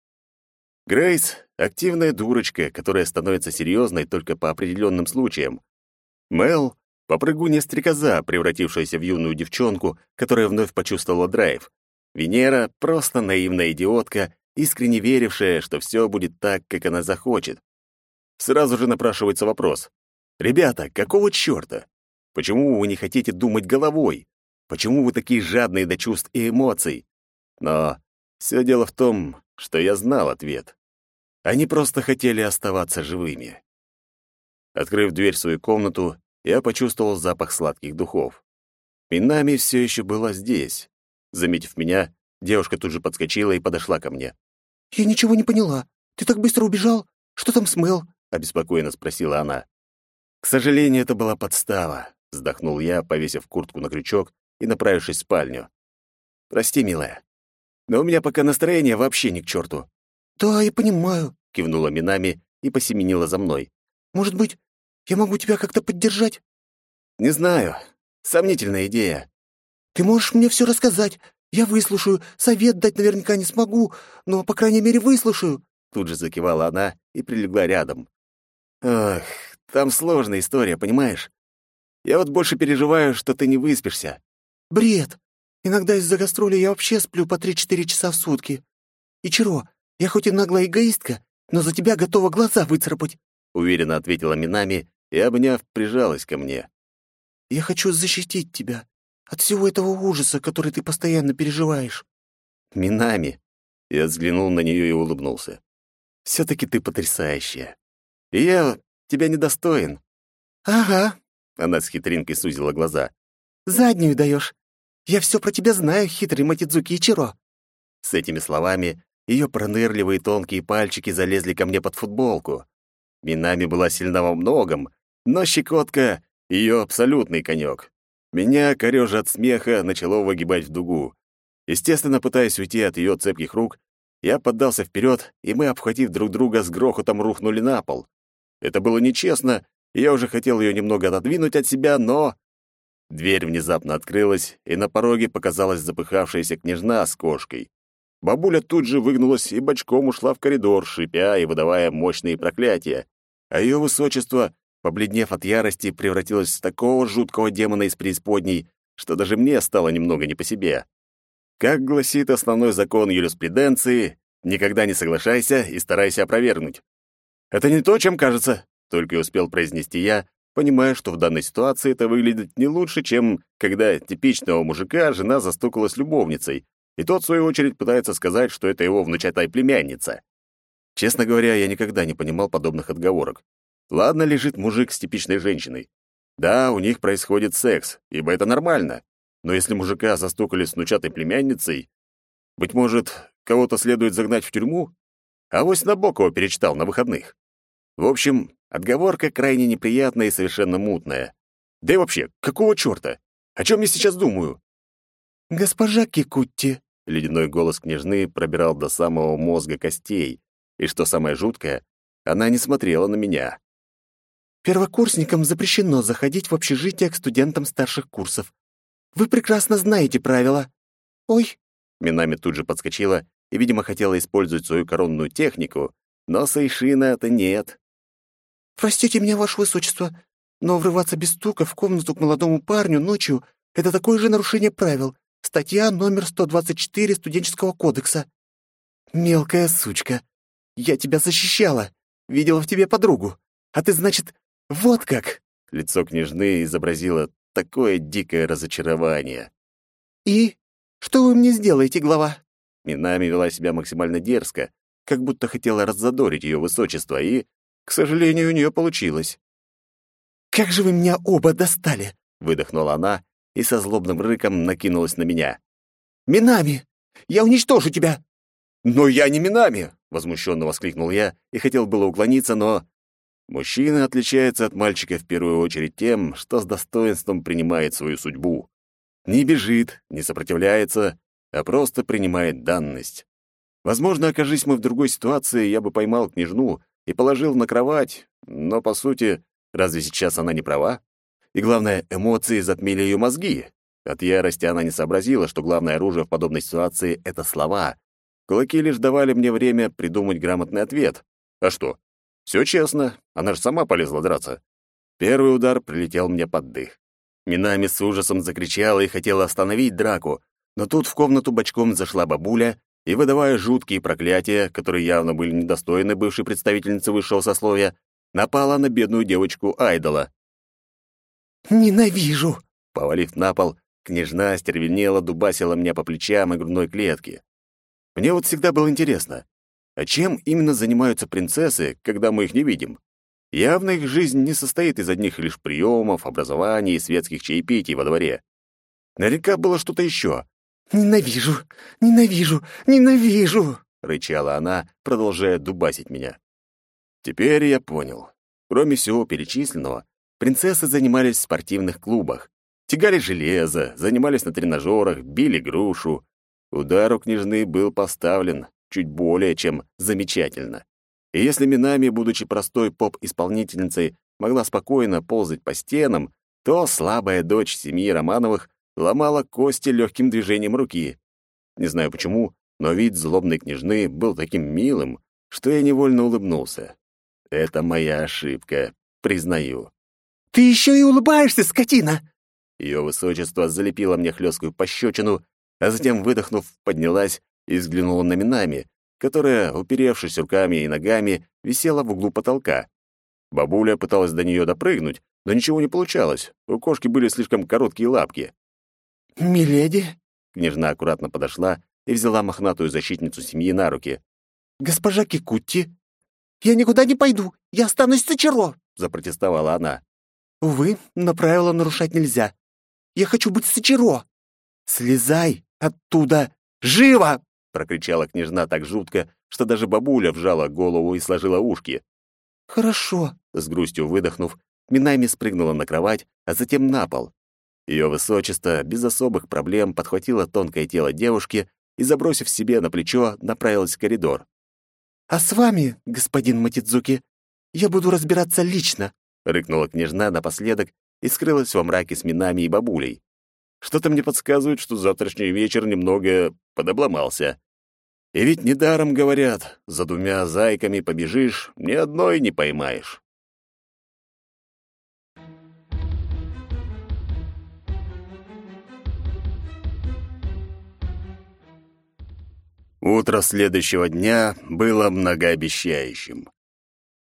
Грейс — активная дурочка, которая становится серьезной только по определенным случаям. Мел Попрыгунья-стрекоза, превратившаяся в юную девчонку, которая вновь почувствовала драйв. Венера — просто наивная идиотка, искренне верившая, что все будет так, как она захочет. Сразу же напрашивается вопрос. «Ребята, какого чёрта? Почему вы не хотите думать головой? Почему вы такие жадные до чувств и эмоций?» Но все дело в том, что я знал ответ. Они просто хотели оставаться живыми. Открыв дверь в свою комнату, я почувствовал запах сладких духов. Минами все еще была здесь. Заметив меня, девушка тут же подскочила и подошла ко мне. «Я ничего не поняла. Ты так быстро убежал? Что там смыл?» — обеспокоенно спросила она. «К сожалению, это была подстава», — вздохнул я, повесив куртку на крючок и направившись в спальню. «Прости, милая, но у меня пока настроение вообще ни к черту». «Да, я понимаю», — кивнула Минами и посеменила за мной. «Может быть, я могу тебя как-то поддержать?» «Не знаю. Сомнительная идея». «Ты можешь мне все рассказать. Я выслушаю. Совет дать наверняка не смогу, но, по крайней мере, выслушаю». Тут же закивала она и прилегла рядом. «Ох, там сложная история, понимаешь? Я вот больше переживаю, что ты не выспишься». «Бред. Иногда из-за гастроли я вообще сплю по три-четыре часа в сутки. И Чиро, я хоть и наглая эгоистка, но за тебя готова глаза выцарапать», — уверенно ответила Минами и, обняв, прижалась ко мне. «Я хочу защитить тебя от всего этого ужаса, который ты постоянно переживаешь. Минами. Я взглянул на нее и улыбнулся. Все-таки ты потрясающая. Я тебя недостоин. Ага. Она с хитринкой сузила глаза. Заднюю даешь. Я все про тебя знаю, хитрый Матидзуки Ичиро. С этими словами ее пронырливые тонкие пальчики залезли ко мне под футболку. Минами была сильна во многом, но щекотка — ее абсолютный конек. Меня, корёжа от смеха, начало выгибать в дугу. Естественно, пытаясь уйти от ее цепких рук, я поддался вперед, и мы, обхватив друг друга, с грохотом рухнули на пол. Это было нечестно, и я уже хотел ее немного отодвинуть от себя, но... Дверь внезапно открылась, и на пороге показалась запыхавшаяся княжна с кошкой. Бабуля тут же выгнулась и бочком ушла в коридор, шипя и выдавая мощные проклятия. А ее высочество, побледнев от ярости, превратилось в такого жуткого демона из преисподней, что даже мне стало немного не по себе. Как гласит основной закон юриспруденции, никогда не соглашайся и старайся опровергнуть. Это не то, чем кажется, только и успел произнести я, понимая, что в данной ситуации это выглядит не лучше, чем когда типичного мужика жена застукалась любовницей, и тот, в свою очередь, пытается сказать, что это его внучатая племянница. Честно говоря, я никогда не понимал подобных отговорок. Ладно, лежит мужик с типичной женщиной. Да, у них происходит секс, ибо это нормально. Но если мужика застукали с внучатой племянницей, быть может, кого-то следует загнать в тюрьму? А вось Набокова перечитал на выходных. В общем, отговорка крайне неприятная и совершенно мутная. Да и вообще, какого чёрта? О чем я сейчас думаю? «Госпожа Кикутти», — ледяной голос княжны пробирал до самого мозга костей, и, что самое жуткое, она не смотрела на меня. «Первокурсникам запрещено заходить в общежитие к студентам старших курсов. Вы прекрасно знаете правила. Ой!» Минами тут же подскочила и, видимо, хотела использовать свою коронную технику, но Сайшина-то нет. «Простите меня, ваше высочество, но врываться без стука в комнату к молодому парню ночью — это такое же нарушение правил. Статья номер 124 студенческого кодекса. Мелкая сучка. Я тебя защищала. Видела в тебе подругу. А ты, значит, вот как!» Лицо княжны изобразило такое дикое разочарование. «И? Что вы мне сделаете, глава?» Минами вела себя максимально дерзко, как будто хотела раззадорить ее высочество, и, к сожалению, у нее получилось. «Как же вы меня оба достали!» — выдохнула она и со злобным рыком накинулась на меня. «Минами! Я уничтожу тебя!» «Но я не Минами!» — возмущенно воскликнул я и хотел было уклониться, но Мужчина отличается от мальчика в первую очередь тем, что с достоинством принимает свою судьбу. Не бежит, не сопротивляется, а просто принимает данность. Возможно, окажись мы в другой ситуации, я бы поймал княжну и положил на кровать, но, по сути, разве сейчас она не права? И главное, эмоции затмили ее мозги. От ярости она не сообразила, что главное оружие в подобной ситуации — это слова. Кулаки лишь давали мне время придумать грамотный ответ. А что? Все честно, она же сама полезла драться. Первый удар прилетел мне под дых. Минами с ужасом закричала и хотела остановить драку, но тут в комнату бочком зашла бабуля и, выдавая жуткие проклятия, которые явно были недостойны бывшей представительницы высшего сословия, напала на бедную девочку Айдола. «Ненавижу!» Повалив на пол, княжна остервенела, дубасила меня по плечам и грудной клетке. Мне вот всегда было интересно, а чем именно занимаются принцессы, когда мы их не видим? Явно их жизнь не состоит из одних лишь приемов, образования и светских чаепитий во дворе. Наверняка было что-то еще. «Ненавижу! Ненавижу! Ненавижу!» — рычала она, продолжая дубасить меня. Теперь я понял. Кроме всего перечисленного, принцессы занимались в спортивных клубах. Тягали железо, занимались на тренажерах, били грушу. Удар у княжны был поставлен, чуть более чем замечательно. И если Минами, будучи простой поп-исполнительницей, могла спокойно ползать по стенам, то слабая дочь семьи Романовых ломала кости легким движением руки. Не знаю почему, но вид злобной княжны был таким милым, что я невольно улыбнулся. Это моя ошибка, признаю. «Ты еще и улыбаешься, скотина!» Ее высочество залепило мне хлесткую пощечину, а затем, выдохнув, поднялась и взглянула на Минами, которая, уперевшись руками и ногами, висела в углу потолка. Бабуля пыталась до нее допрыгнуть, но ничего не получалось. У кошки были слишком короткие лапки. «Миледи?» Княжна аккуратно подошла и взяла мохнатую защитницу семьи на руки. «Госпожа Кикутти!» «Я никуда не пойду! Я останусь Сычеро!» — запротестовала она. «Увы, но правила нарушать нельзя. Я хочу быть Сычеро!» «Слезай оттуда! Живо!» — прокричала княжна так жутко, что даже бабуля вжала голову и сложила ушки. «Хорошо», — с грустью выдохнув, Минами спрыгнула на кровать, а затем на пол. Ее высочество без особых проблем подхватило тонкое тело девушки и, забросив себе на плечо, направилась в коридор. «А с вами, господин Матидзуки, я буду разбираться лично», — рыкнула княжна напоследок и скрылась во мраке с Минами и бабулей. Что-то мне подсказывает, что завтрашний вечер немного подобломался. И ведь недаром говорят, за двумя зайками побежишь, ни одной не поймаешь. Утро следующего дня было многообещающим.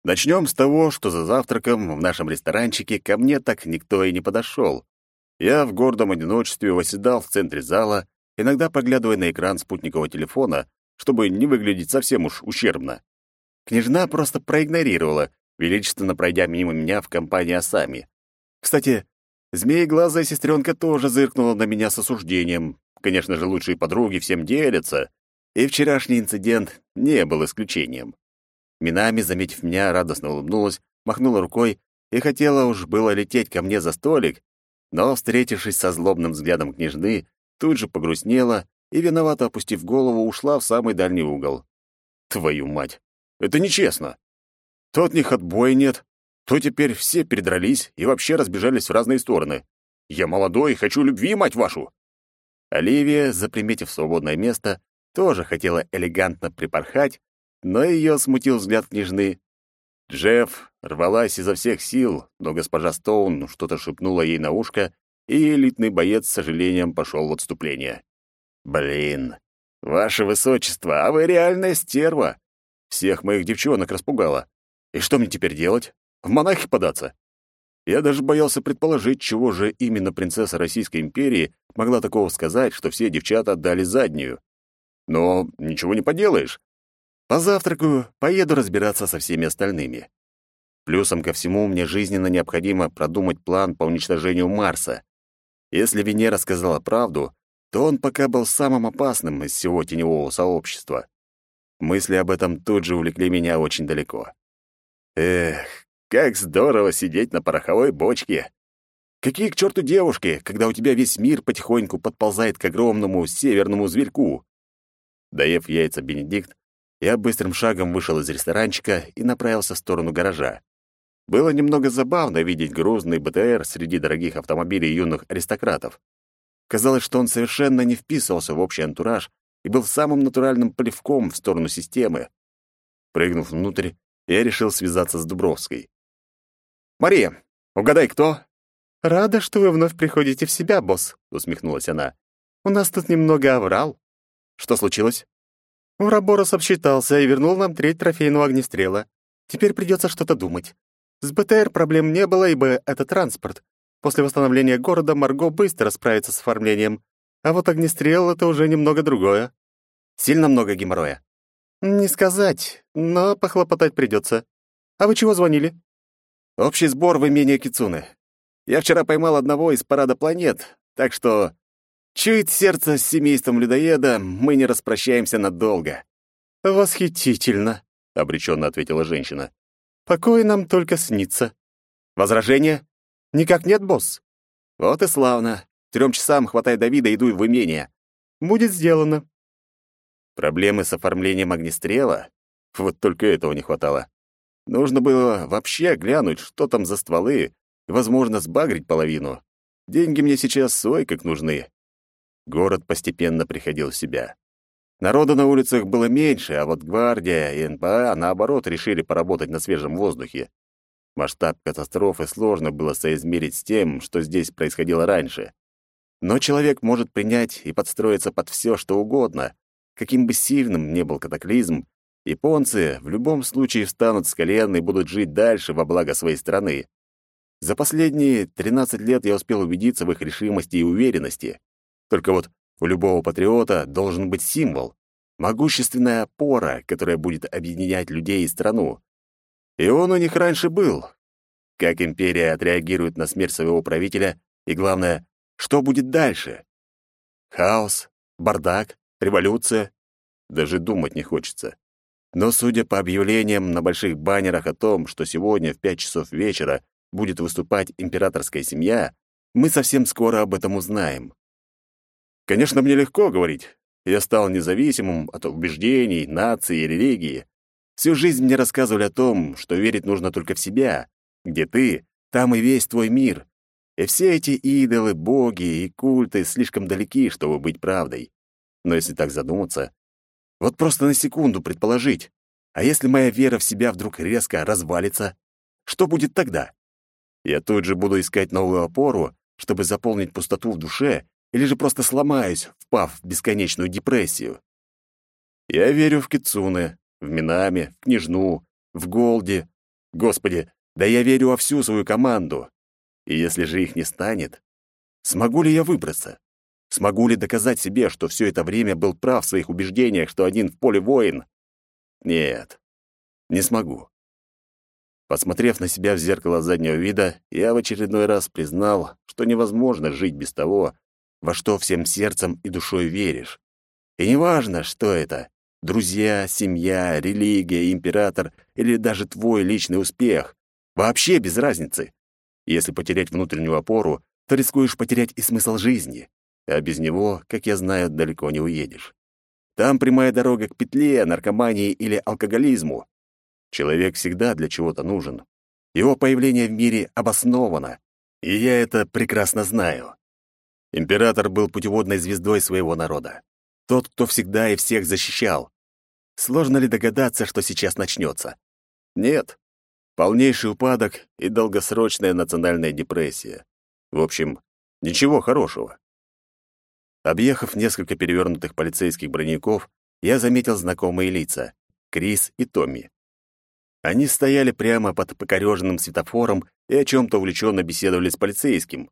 Начнем с того, что за завтраком в нашем ресторанчике ко мне так никто и не подошел. Я в гордом одиночестве восседал в центре зала, иногда поглядывая на экран спутникового телефона, чтобы не выглядеть совсем уж ущербно. Княжна просто проигнорировала, величественно пройдя мимо меня в компании Асами. Кстати, змееглазая сестренка тоже зыркнула на меня с осуждением. Конечно же, лучшие подруги всем делятся, и вчерашний инцидент не был исключением. Минами, заметив меня, радостно улыбнулась, махнула рукой и хотела уж было лететь ко мне за столик, но, встретившись со злобным взглядом княжны, тут же погрустнела и, виновато опустив голову, ушла в самый дальний угол. Твою мать! Это нечестно! То от них отбоя нет, то теперь все передрались и вообще разбежались в разные стороны. Я молодой и хочу любви, мать вашу!» Оливия, заприметив свободное место, тоже хотела элегантно припорхать, но ее смутил взгляд княжны. Джефф рвалась изо всех сил, но госпожа Стоун что-то шепнула ей на ушко, и элитный боец с сожалением пошел в отступление. «Блин, ваше высочество, а вы реальная стерва! Всех моих девчонок распугала. И что мне теперь делать? В монахи податься?» Я даже боялся предположить, чего же именно принцесса Российской империи могла такого сказать, что все девчата отдали заднюю. Но ничего не поделаешь. Позавтракаю, поеду разбираться со всеми остальными. Плюсом ко всему, мне жизненно необходимо продумать план по уничтожению Марса. Если Венера сказала правду, то он пока был самым опасным из всего теневого сообщества. Мысли об этом тут же увлекли меня очень далеко. Эх, как здорово сидеть на пороховой бочке. Какие к черту девушки, когда у тебя весь мир потихоньку подползает к огромному северному зверьку? Доев яйца Бенедикт, я быстрым шагом вышел из ресторанчика и направился в сторону гаража. Было немного забавно видеть грузный БТР среди дорогих автомобилей юных аристократов. Казалось, что он совершенно не вписывался в общий антураж и был самым натуральным плевком в сторону системы. Прыгнув внутрь, я решил связаться с Дубровской. «Мария, угадай, кто?» «Рада, что вы вновь приходите в себя, босс», — усмехнулась она. «У нас тут немного оврал. Что случилось? Ураборос обсчитался и вернул нам треть трофейного огнестрела. Теперь придется что-то думать. С БТР проблем не было, ибо это транспорт. После восстановления города Марго быстро справится с оформлением. А вот огнестрел — это уже немного другое. Сильно много геморроя? Не сказать, но похлопотать придется. А вы чего звонили? Общий сбор в имении Кицуны. Я вчера поймал одного из парада планет, так что Чует сердце с семейством людоеда, мы не распрощаемся надолго. Восхитительно, обреченно ответила женщина. Покой нам только снится. Возражение? Никак нет, босс. Вот и славно. Трем часам хватай Давида, иду в имение. Будет сделано. Проблемы с оформлением огнестрела? Вот только этого не хватало. Нужно было вообще глянуть, что там за стволы, и, возможно, сбагрить половину. Деньги мне сейчас сой как нужны. Город постепенно приходил в себя. Народа на улицах было меньше, а вот гвардия и НПА, наоборот, решили поработать на свежем воздухе. Масштаб катастрофы сложно было соизмерить с тем, что здесь происходило раньше. Но человек может принять и подстроиться под все, что угодно. Каким бы сильным ни был катаклизм, японцы в любом случае встанут с колен и будут жить дальше во благо своей страны. За последние 13 лет я успел убедиться в их решимости и уверенности. Только вот У любого патриота должен быть символ, могущественная опора, которая будет объединять людей и страну. И он у них раньше был. Как империя отреагирует на смерть своего правителя, и главное, что будет дальше? Хаос, бардак, революция? Даже думать не хочется. Но судя по объявлениям на больших баннерах о том, что сегодня в пять часов вечера будет выступать императорская семья, мы совсем скоро об этом узнаем. Конечно, мне легко говорить. Я стал независимым от убеждений, нации и религии. Всю жизнь мне рассказывали о том, что верить нужно только в себя. Где ты, там и весь твой мир. И все эти идолы, боги и культы слишком далеки, чтобы быть правдой. Но если так задуматься, вот просто на секунду предположить, а если моя вера в себя вдруг резко развалится, что будет тогда? Я тут же буду искать новую опору, чтобы заполнить пустоту в душе, или же просто сломаюсь, впав в бесконечную депрессию. Я верю в Кицуне, в Минами, в Княжну, в Голди. Господи, да я верю во всю свою команду. И если же их не станет, смогу ли я выбраться? Смогу ли доказать себе, что все это время был прав в своих убеждениях, что один в поле воин? Нет, не смогу. Посмотрев на себя в зеркало заднего вида, я в очередной раз признал, что невозможно жить без того, во что всем сердцем и душой веришь. И неважно, что это — друзья, семья, религия, император или даже твой личный успех. Вообще без разницы. Если потерять внутреннюю опору, то рискуешь потерять и смысл жизни а без него, как я знаю, далеко не уедешь. Там прямая дорога к петле, наркомании или алкоголизму. Человек всегда для чего-то нужен. Его появление в мире обосновано, и я это прекрасно знаю. Император был путеводной звездой своего народа. Тот, кто всегда и всех защищал. Сложно ли догадаться, что сейчас начнется? Нет. Полнейший упадок и долгосрочная национальная депрессия. В общем, ничего хорошего. Объехав несколько перевернутых полицейских броняков, я заметил знакомые лица — Крис и Томми. Они стояли прямо под покореженным светофором и о чем-то увлеченно беседовали с полицейским.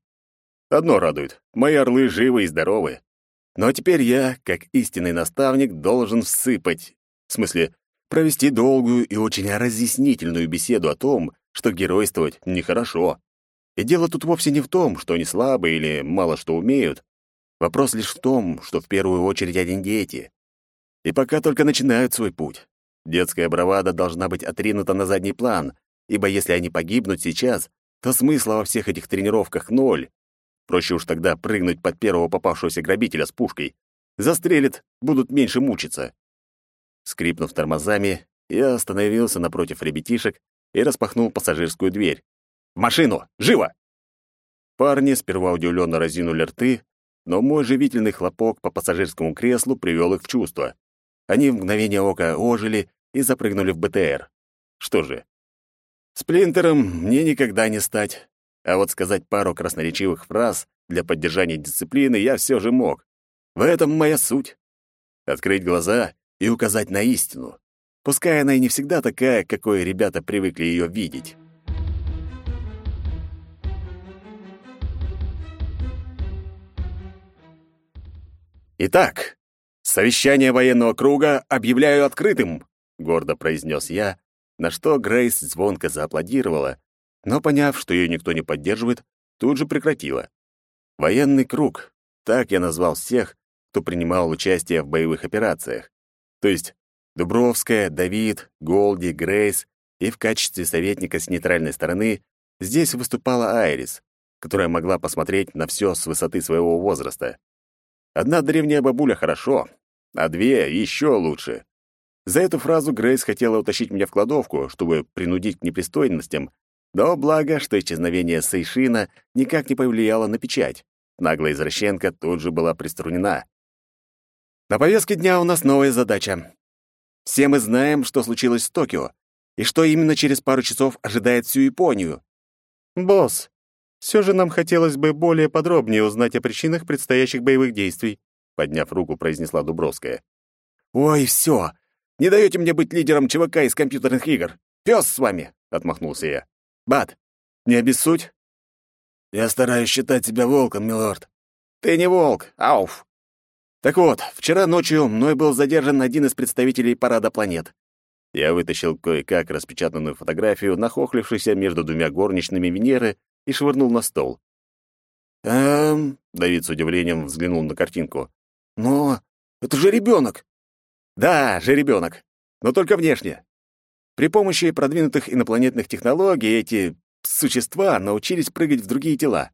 Одно радует — мои орлы живы и здоровы. Но теперь я, как истинный наставник, должен всыпать, в смысле, провести долгую и очень разъяснительную беседу о том, что геройствовать нехорошо. И дело тут вовсе не в том, что они слабы или мало что умеют, Вопрос лишь в том, что в первую очередь они дети. И пока только начинают свой путь. Детская бравада должна быть отринута на задний план, ибо если они погибнут сейчас, то смысла во всех этих тренировках ноль. Проще уж тогда прыгнуть под первого попавшегося грабителя с пушкой. Застрелят, будут меньше мучиться. Скрипнув тормозами, я остановился напротив ребятишек и распахнул пассажирскую дверь. «В машину! Живо!» Парни сперва удивленно разинули рты, но мой живительный хлопок по пассажирскому креслу привел их в чувство. Они в мгновение ока ожили и запрыгнули в БТР. Что же, сплинтером мне никогда не стать. А вот сказать пару красноречивых фраз для поддержания дисциплины я все же мог. В этом моя суть. Открыть глаза и указать на истину. Пускай она и не всегда такая, какой ребята привыкли ее видеть. «Итак, совещание военного круга объявляю открытым», — гордо произнес я, на что Грейс звонко зааплодировала, но, поняв, что ее никто не поддерживает, тут же прекратила. «Военный круг» — так я назвал всех, кто принимал участие в боевых операциях. То есть Дубровская, Давид, Голди, Грейс и в качестве советника с нейтральной стороны здесь выступала Айрис, которая могла посмотреть на все с высоты своего возраста. Одна древняя бабуля хорошо, а две еще лучше. За эту фразу Грейс хотела утащить меня в кладовку, чтобы принудить к непристойностям, но благо, что исчезновение Сейшина никак не повлияло на печать. Наглая извращенка тут же была приструнена. На повестке дня у нас новая задача. Все мы знаем, что случилось в Токио, и что именно через пару часов ожидает всю Японию. «Босс, все же нам хотелось бы более подробнее узнать о причинах предстоящих боевых действий», подняв руку, произнесла Дубровская. «Ой, все! Не даете мне быть лидером ЧВК из компьютерных игр! Пес с вами!» — отмахнулся я. «Бат, не обессудь?» «Я стараюсь считать себя волком, милорд». «Ты не волк, ауф!» Так вот, вчера ночью мной был задержан один из представителей парада планет. Я вытащил кое-как распечатанную фотографию, нахохлившейся между двумя горничными Венеры, и швырнул на стол. «Эм...» — Давид с удивлением взглянул на картинку. «Но это же ребенок!» «Да, же ребенок, но только внешне. При помощи продвинутых инопланетных технологий эти существа научились прыгать в другие тела.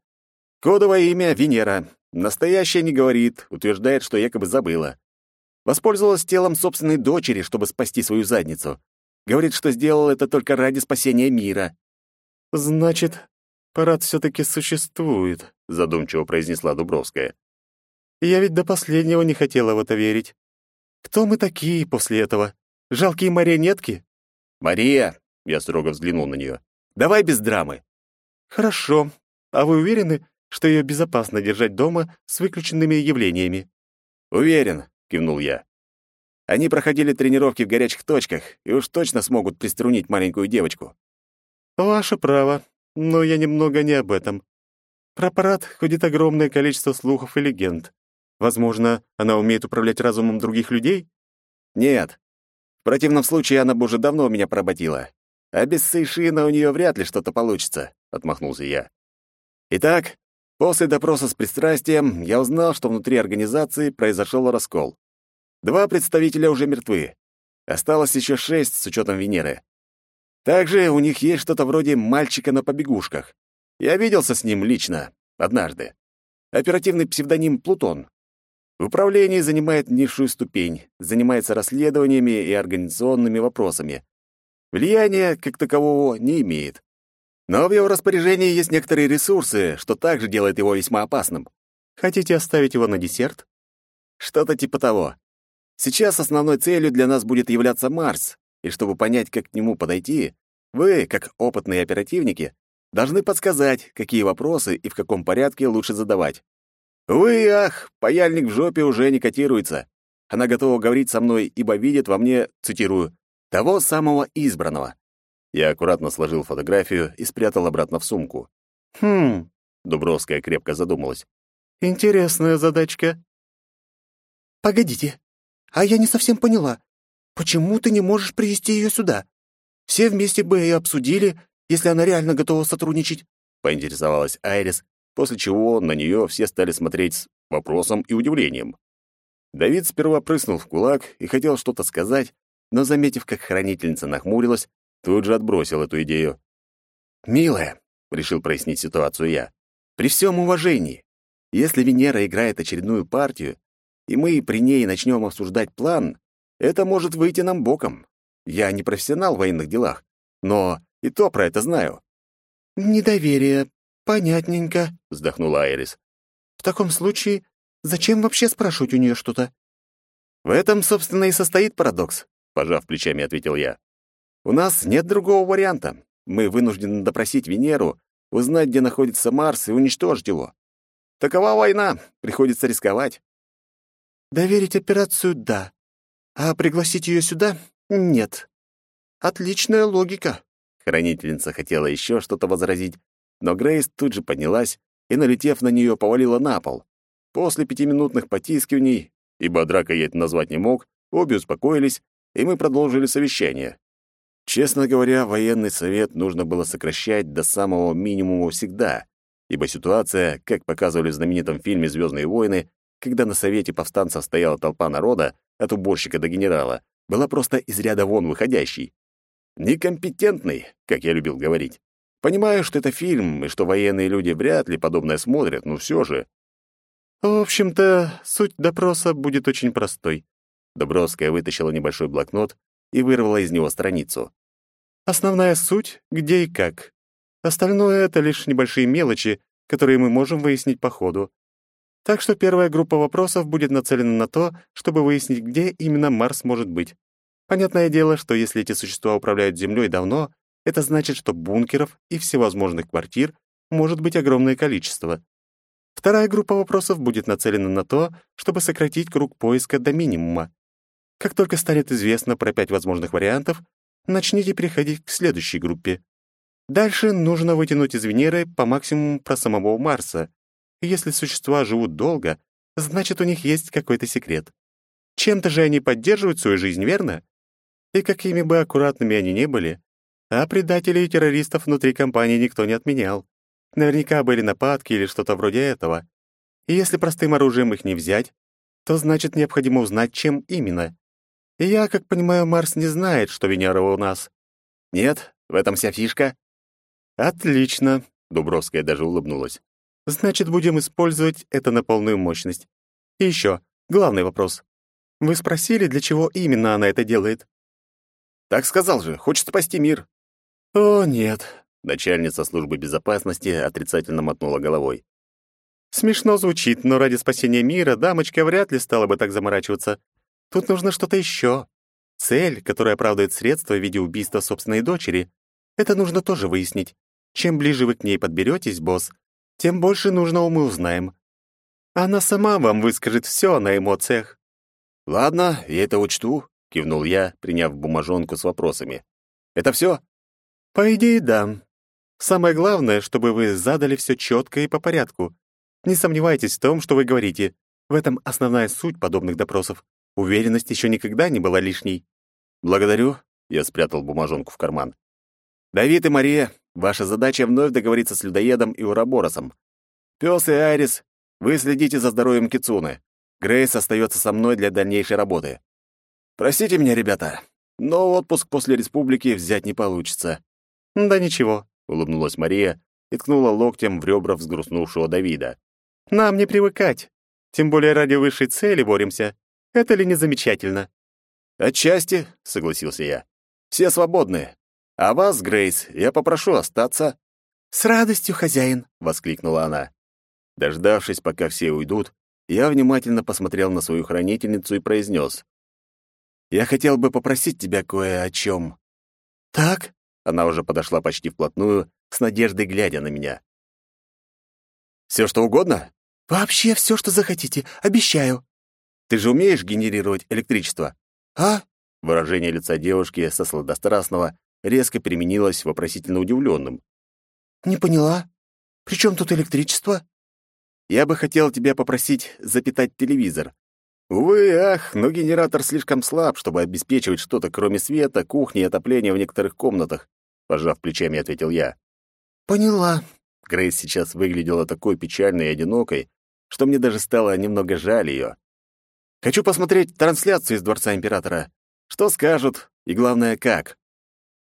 Кодовое имя — Венера. Настоящее не говорит, утверждает, что якобы забыла. Воспользовалась телом собственной дочери, чтобы спасти свою задницу. Говорит, что сделал это только ради спасения мира. «Значит, парад все-таки существует», — задумчиво произнесла Дубровская. «Я ведь до последнего не хотела в это верить. Кто мы такие после этого? Жалкие марионетки?» «Мария!» — я строго взглянул на нее. «Давай без драмы». «Хорошо. А вы уверены, что ее безопасно держать дома с выключенными явлениями?» «Уверен», — кивнул я. «Они проходили тренировки в горячих точках и уж точно смогут приструнить маленькую девочку». «Ваше право, но я немного не об этом. Про парад ходит огромное количество слухов и легенд. Возможно, она умеет управлять разумом других людей?» «Нет. В противном случае она бы уже давно меня поработила. А без Сейшина у нее вряд ли что-то получится», — отмахнулся я. «Итак, После допроса с пристрастием я узнал, что внутри организации произошел раскол. Два представителя уже мертвы. Осталось еще шесть с учетом Венеры. Также у них есть что-то вроде мальчика на побегушках. Я виделся с ним лично, однажды. Оперативный псевдоним «Плутон». В управлении занимает низшую ступень, занимается расследованиями и организационными вопросами. Влияния, как такового, не имеет. Но в его распоряжении есть некоторые ресурсы, что также делает его весьма опасным. Хотите оставить его на десерт? Что-то типа того. Сейчас основной целью для нас будет являться Марс, и чтобы понять, как к нему подойти, вы, как опытные оперативники, должны подсказать, какие вопросы и в каком порядке лучше задавать. Вы, ах, паяльник в жопе уже не котируется. Она готова говорить со мной, ибо видит во мне, цитирую, того самого избранного. Я аккуратно сложил фотографию и спрятал обратно в сумку. «Хм...» — Дубровская крепко задумалась. «Интересная задачка». «Погодите, а я не совсем поняла. Почему ты не можешь привести ее сюда? Все вместе бы и обсудили, если она реально готова сотрудничать», — поинтересовалась Айрис, после чего на нее все стали смотреть с вопросом и удивлением. Давид сперва прыснул в кулак и хотел что-то сказать, но, заметив, как хранительница нахмурилась, Тут же отбросил эту идею. «Милая», — решил прояснить ситуацию я, — «при всем уважении, если Венера играет очередную партию, и мы при ней начнем обсуждать план, это может выйти нам боком. Я не профессионал в военных делах, но и то про это знаю». «Недоверие. Понятненько», — вздохнула Айрис. «В таком случае, зачем вообще спрашивать у нее что-то?» «В этом, собственно, и состоит парадокс», — пожав плечами, ответил я. У нас нет другого варианта. Мы вынуждены допросить Венеру, узнать, где находится Марс, и уничтожить его. Такова война, приходится рисковать. Доверить операцию — да. А пригласить ее сюда — нет. Отличная логика. Хранительница хотела еще что-то возразить, но Грейс тут же поднялась и, налетев на нее, повалила на пол. После пятиминутных потискиваний, ибо драка я это назвать не мог, обе успокоились, и мы продолжили совещание. Честно говоря, военный совет нужно было сокращать до самого минимума всегда, ибо ситуация, как показывали в знаменитом фильме «Звездные войны», когда на совете повстанцев стояла толпа народа, от уборщика до генерала, была просто из ряда вон выходящей. Некомпетентный, как я любил говорить. Понимаю, что это фильм, и что военные люди вряд ли подобное смотрят, но все же. В общем-то, суть допроса будет очень простой. Добровская вытащила небольшой блокнот и вырвала из него страницу. Основная суть — где и как. Остальное — это лишь небольшие мелочи, которые мы можем выяснить по ходу. Так что первая группа вопросов будет нацелена на то, чтобы выяснить, где именно Марс может быть. Понятное дело, что если эти существа управляют Землей давно, это значит, что бункеров и всевозможных квартир может быть огромное количество. Вторая группа вопросов будет нацелена на то, чтобы сократить круг поиска до минимума. Как только станет известно про пять возможных вариантов, начните переходить к следующей группе. Дальше нужно вытянуть из Венеры по максимуму про самого Марса. если существа живут долго, Значит, у них есть какой-то секрет. Чем-то же они поддерживают свою жизнь, верно? И какими бы аккуратными они ни были, а предателей и террористов внутри компании никто не отменял. Наверняка были нападки или что-то вроде этого. И если простым оружием их не взять, то значит необходимо узнать, чем именно. И я, как понимаю, Марс не знает, что Венера у нас. Нет, в этом вся фишка. Отлично, Дубровская даже улыбнулась. Значит, будем использовать это на полную мощность. И еще, главный вопрос. Вы спросили, для чего именно она это делает? Так сказал же, хочет спасти мир. О, нет. Начальница службы безопасности отрицательно мотнула головой. Смешно звучит, но ради спасения мира дамочка вряд ли стала бы так заморачиваться. Тут нужно что-то еще. Цель, которая оправдывает средства в виде убийства собственной дочери. Это нужно тоже выяснить. Чем ближе вы к ней подберетесь, босс, тем больше нужного мы узнаем. Она сама вам выскажет все на эмоциях. Ладно, я это учту, кивнул я, приняв бумажонку с вопросами. Это все? По идее, да. Самое главное, чтобы вы задали все четко и по порядку. Не сомневайтесь в том, что вы говорите. В этом основная суть подобных допросов. Уверенность еще никогда не была лишней. Благодарю. Я спрятал бумажонку в карман. Давид и Мария, Ваша задача вновь договориться с людоедом и Ураборосом. Пёс и Айрис, вы следите за здоровьем Кицуны. Грейс остается со мной для дальнейшей работы. Простите меня, ребята, но отпуск после республики взять не получится. Да ничего, улыбнулась Мария и ткнула локтем в ребра взгрустнувшего Давида. Нам не привыкать. Тем более ради высшей цели боремся. Это ли не замечательно? Отчасти, согласился я. Все свободны, а вас, Грейс, я попрошу остаться». «С радостью, хозяин!» — воскликнула она. Дождавшись, пока все уйдут, я внимательно посмотрел на свою хранительницу и произнес. «Я хотел бы попросить тебя кое о чем». «Так?» — она уже подошла почти вплотную, с надеждой глядя на меня. «Все, что угодно?» «Вообще все, что захотите, обещаю». «Ты же умеешь генерировать электричество?» «А?» Выражение лица девушки со сладострастного резко переменилась вопросительно удивленным. «Не поняла. При чем тут электричество?» «Я бы хотел тебя попросить запитать телевизор. Увы, ах, но генератор слишком слаб, чтобы обеспечивать что-то, кроме света, кухни и отопления в некоторых комнатах», пожав плечами, ответил я. «Поняла». Грейс сейчас выглядела такой печальной и одинокой, что мне даже стало немного жаль ее. «Хочу посмотреть трансляцию из Дворца Императора. Что скажут, и главное, как?»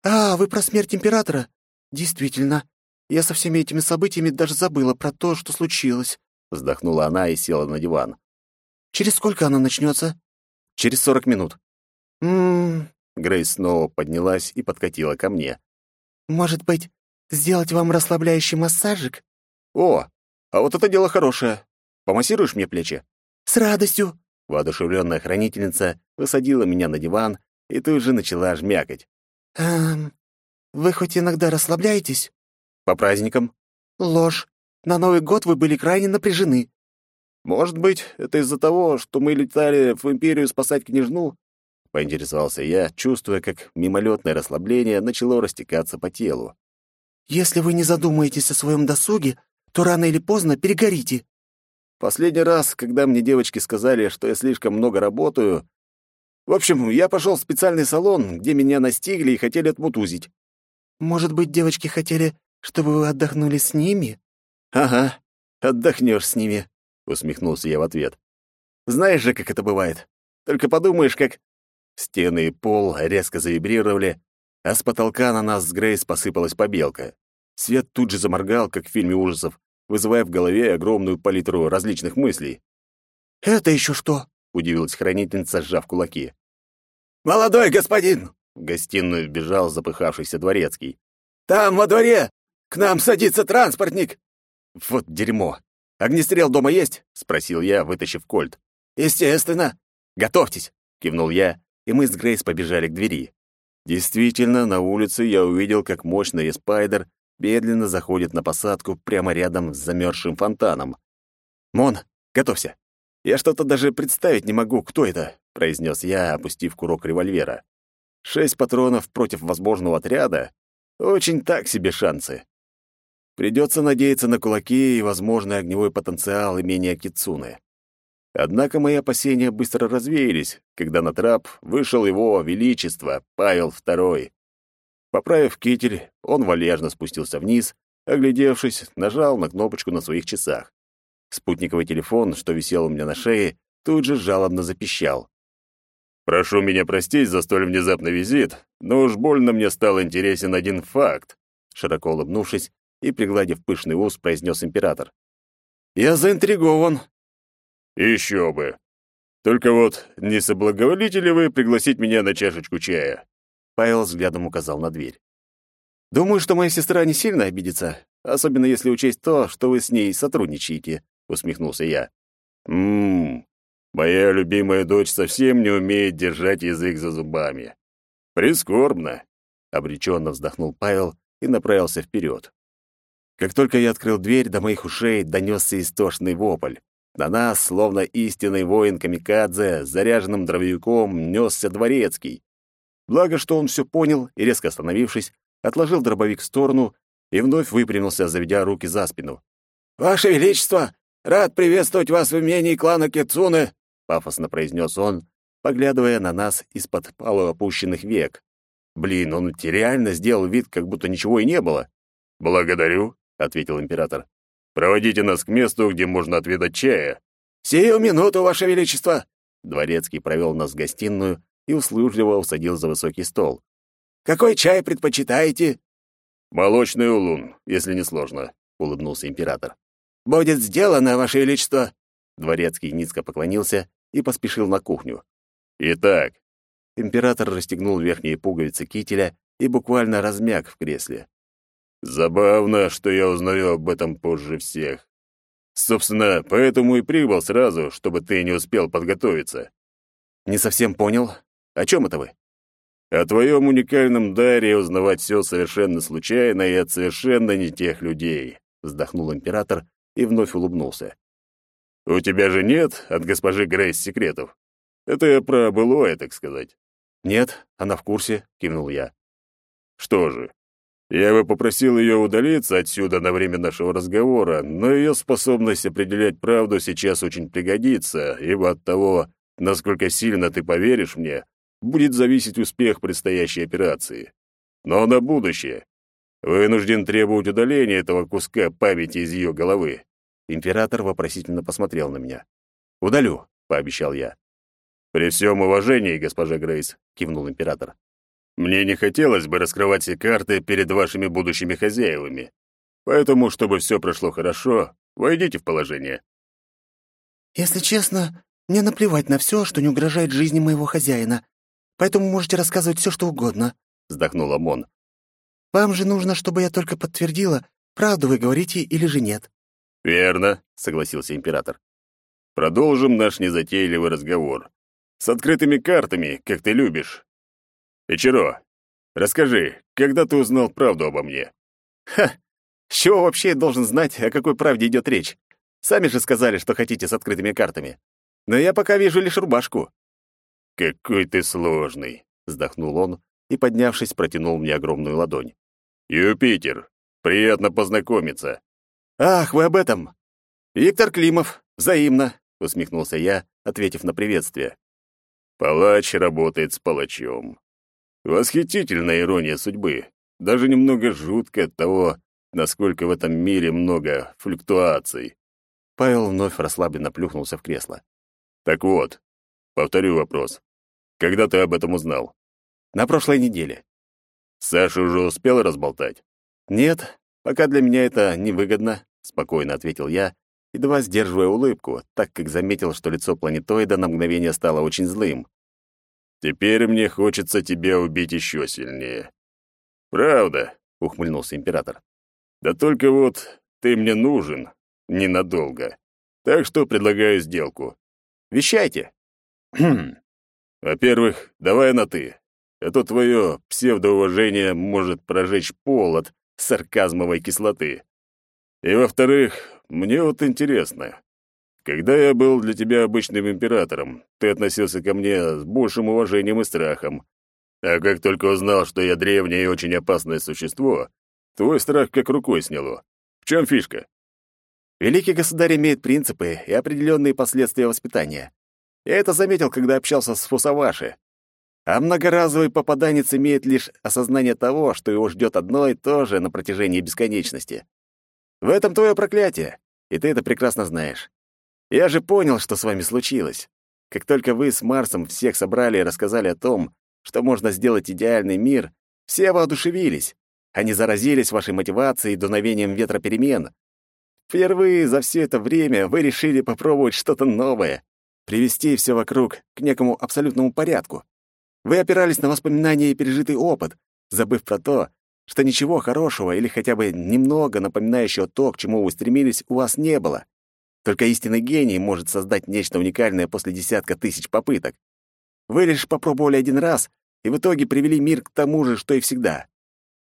«А, вы про смерть императора? Действительно. Я со всеми этими событиями даже забыла про то, что случилось», — вздохнула она и села на диван. «Через сколько она начнется?» «Через сорок минут». «М-м-м...» Грейс снова поднялась и подкатила ко мне. «Может быть, сделать вам расслабляющий массажик?» «О, а вот это дело хорошее. Помассируешь мне плечи?» «С радостью!» Воодушевленная хранительница высадила меня на диван и тут же начала жмякать. «Эм, вы хоть иногда расслабляетесь?» «По праздникам?» «Ложь. На Новый год вы были крайне напряжены». «Может быть, это из-за того, что мы летали в Империю спасать княжну?» — поинтересовался я, чувствуя, как мимолетное расслабление начало растекаться по телу. «Если вы не задумаетесь о своем досуге, то рано или поздно перегорите». Последний раз, когда мне девочки сказали, что я слишком много работаю, в общем, я пошел в специальный салон, где меня настигли и хотели отмутузить. Может быть, девочки хотели, чтобы вы отдохнули с ними? Ага, отдохнешь с ними, усмехнулся я в ответ. Знаешь же, как это бывает. Только подумаешь, как стены и пол резко завибрировали, а с потолка на нас с Грейс посыпалась побелка. Свет тут же заморгал, как в фильме ужасов, вызывая в голове огромную палитру различных мыслей. «Это еще что?» — удивилась хранительница, сжав кулаки. «Молодой господин!» — в гостиную вбежал запыхавшийся дворецкий. «Там, во дворе! К нам садится транспортник!» «Вот дерьмо! Огнестрел дома есть?» — спросил я, вытащив кольт. «Естественно! Готовьтесь!» — кивнул я, и мы с Грейс побежали к двери. Действительно, на улице я увидел, как мощный спайдер медленно заходит на посадку прямо рядом с замерзшим фонтаном. «Мон, готовься!» «Я что-то даже представить не могу, кто это», — произнес я, опустив курок револьвера. «Шесть патронов против возможного отряда? Очень так себе шансы. Придется надеяться на кулаки и возможный огневой потенциал имения Кицуны. Однако мои опасения быстро развеялись, когда на трап вышел его величество Павел II. Поправив китель, он вальяжно спустился вниз, оглядевшись, нажал на кнопочку на своих часах. Спутниковый телефон, что висел у меня на шее, тут же жалобно запищал. «Прошу меня простить за столь внезапный визит, но уж больно мне стал интересен один факт», широко улыбнувшись и, пригладив пышный ус, произнес император. «Я заинтригован». «Еще бы. Только вот не соблаговолите ли вы пригласить меня на чашечку чая?» Павел взглядом указал на дверь. «Думаю, что моя сестра не сильно обидится, особенно если учесть то, что вы с ней сотрудничаете», — усмехнулся я. «Ммм, моя любимая дочь совсем не умеет держать язык за зубами. Прискорбно», — обреченно вздохнул Павел и направился вперед. Как только я открыл дверь, до моих ушей донесся истошный вопль. На нас, словно истинный воин Камикадзе, заряженным дробовиком несся дворецкий. Благо, что он все понял и, резко остановившись, отложил дробовик в сторону и вновь выпрямился, заведя руки за спину. «Ваше Величество, рад приветствовать вас в имении клана Кицуны!» — пафосно произнес он, поглядывая на нас из-под полуопущенных век. Блин, он реально сделал вид, как будто ничего и не было. «Благодарю», — ответил император. «Проводите нас к месту, где можно отведать чая». «Сию минуту, Ваше Величество!» Дворецкий провел нас в гостиную и услужливо усадил за высокий стол. «Какой чай предпочитаете?» «Молочный улун, если не сложно», — улыбнулся император. «Будет сделано, Ваше Величество!» Дворецкий низко поклонился и поспешил на кухню. «Итак...» Император расстегнул верхние пуговицы кителя и буквально размяк в кресле. «Забавно, что я узнаю об этом позже всех. Собственно, поэтому и прибыл сразу, чтобы ты не успел подготовиться». «Не совсем понял. О чем это вы?» «О твоем уникальном даре узнавать все совершенно случайно и от совершенно не тех людей», — вздохнул император и вновь улыбнулся. «У тебя же нет от госпожи Грейс секретов? Это я про былое, так сказать». «Нет, она в курсе», — кивнул я. «Что же, я бы попросил ее удалиться отсюда на время нашего разговора, но ее способность определять правду сейчас очень пригодится, ибо от того, насколько сильно ты поверишь мне, будет зависеть успех предстоящей операции. Но на будущее. Вынужден требовать удаления этого куска памяти из ее головы. Император вопросительно посмотрел на меня. «Удалю», — пообещал я. «При всем уважении, госпожа Грейс», — кивнул император. «Мне не хотелось бы раскрывать все карты перед вашими будущими хозяевами. Поэтому, чтобы все прошло хорошо, войдите в положение». «Если честно, мне наплевать на все, что не угрожает жизни моего хозяина, поэтому можете рассказывать все, что угодно», — вздохнула Мон. «Вам же нужно, чтобы я только подтвердила, правду вы говорите или же нет». «Верно», — согласился император. «Продолжим наш незатейливый разговор. С открытыми картами, как ты любишь. Ичиро, расскажи, когда ты узнал правду обо мне?» «Ха! С чего вообще я должен знать, о какой правде идет речь? Сами же сказали, что хотите с открытыми картами. Но я пока вижу лишь рубашку». «Какой ты сложный!» — вздохнул он и, поднявшись, протянул мне огромную ладонь. «Юпитер, приятно познакомиться». «Ах, вы об этом!» «Виктор Климов, взаимно», — усмехнулся я, ответив на приветствие. «Палач работает с палачом. Восхитительная ирония судьбы. Даже немного жутко от того, насколько в этом мире много флюктуаций». Павел вновь расслабленно плюхнулся в кресло. «Так вот, повторю вопрос. Когда ты об этом узнал?» «На прошлой неделе». «Саша уже успел разболтать?» «Нет, пока для меня это невыгодно», — спокойно ответил я, едва сдерживая улыбку, так как заметил, что лицо планетоида на мгновение стало очень злым. «Теперь мне хочется тебя убить еще сильнее». «Правда», — ухмыльнулся император. «Да только вот ты мне нужен ненадолго. Так что предлагаю сделку. Вещайте». «Хм. Во-первых, давай на «ты». А то твое псевдоуважение может прожечь пол от сарказмовой кислоты. И во-вторых, мне вот интересно, когда я был для тебя обычным императором, ты относился ко мне с большим уважением и страхом. А как только узнал, что я древнее и очень опасное существо, твой страх как рукой сняло. В чем фишка? Великий государь имеет принципы и определенные последствия воспитания. Я это заметил, когда общался с Фусаваши. А многоразовый попаданец имеет лишь осознание того, что его ждет одно и то же на протяжении бесконечности. В этом твое проклятие, и ты это прекрасно знаешь. Я же понял, что с вами случилось. Как только вы с Марсом всех собрали и рассказали о том, что можно сделать идеальный мир, все воодушевились. Они заразились вашей мотивацией и дуновением ветра перемен. Впервые за все это время вы решили попробовать что-то новое, привести все вокруг к некому абсолютному порядку. Вы опирались на воспоминания и пережитый опыт, забыв про то, что ничего хорошего или хотя бы немного напоминающего то, к чему вы стремились, у вас не было. Только истинный гений может создать нечто уникальное после десятка тысяч попыток. Вы лишь попробовали один раз и в итоге привели мир к тому же, что и всегда.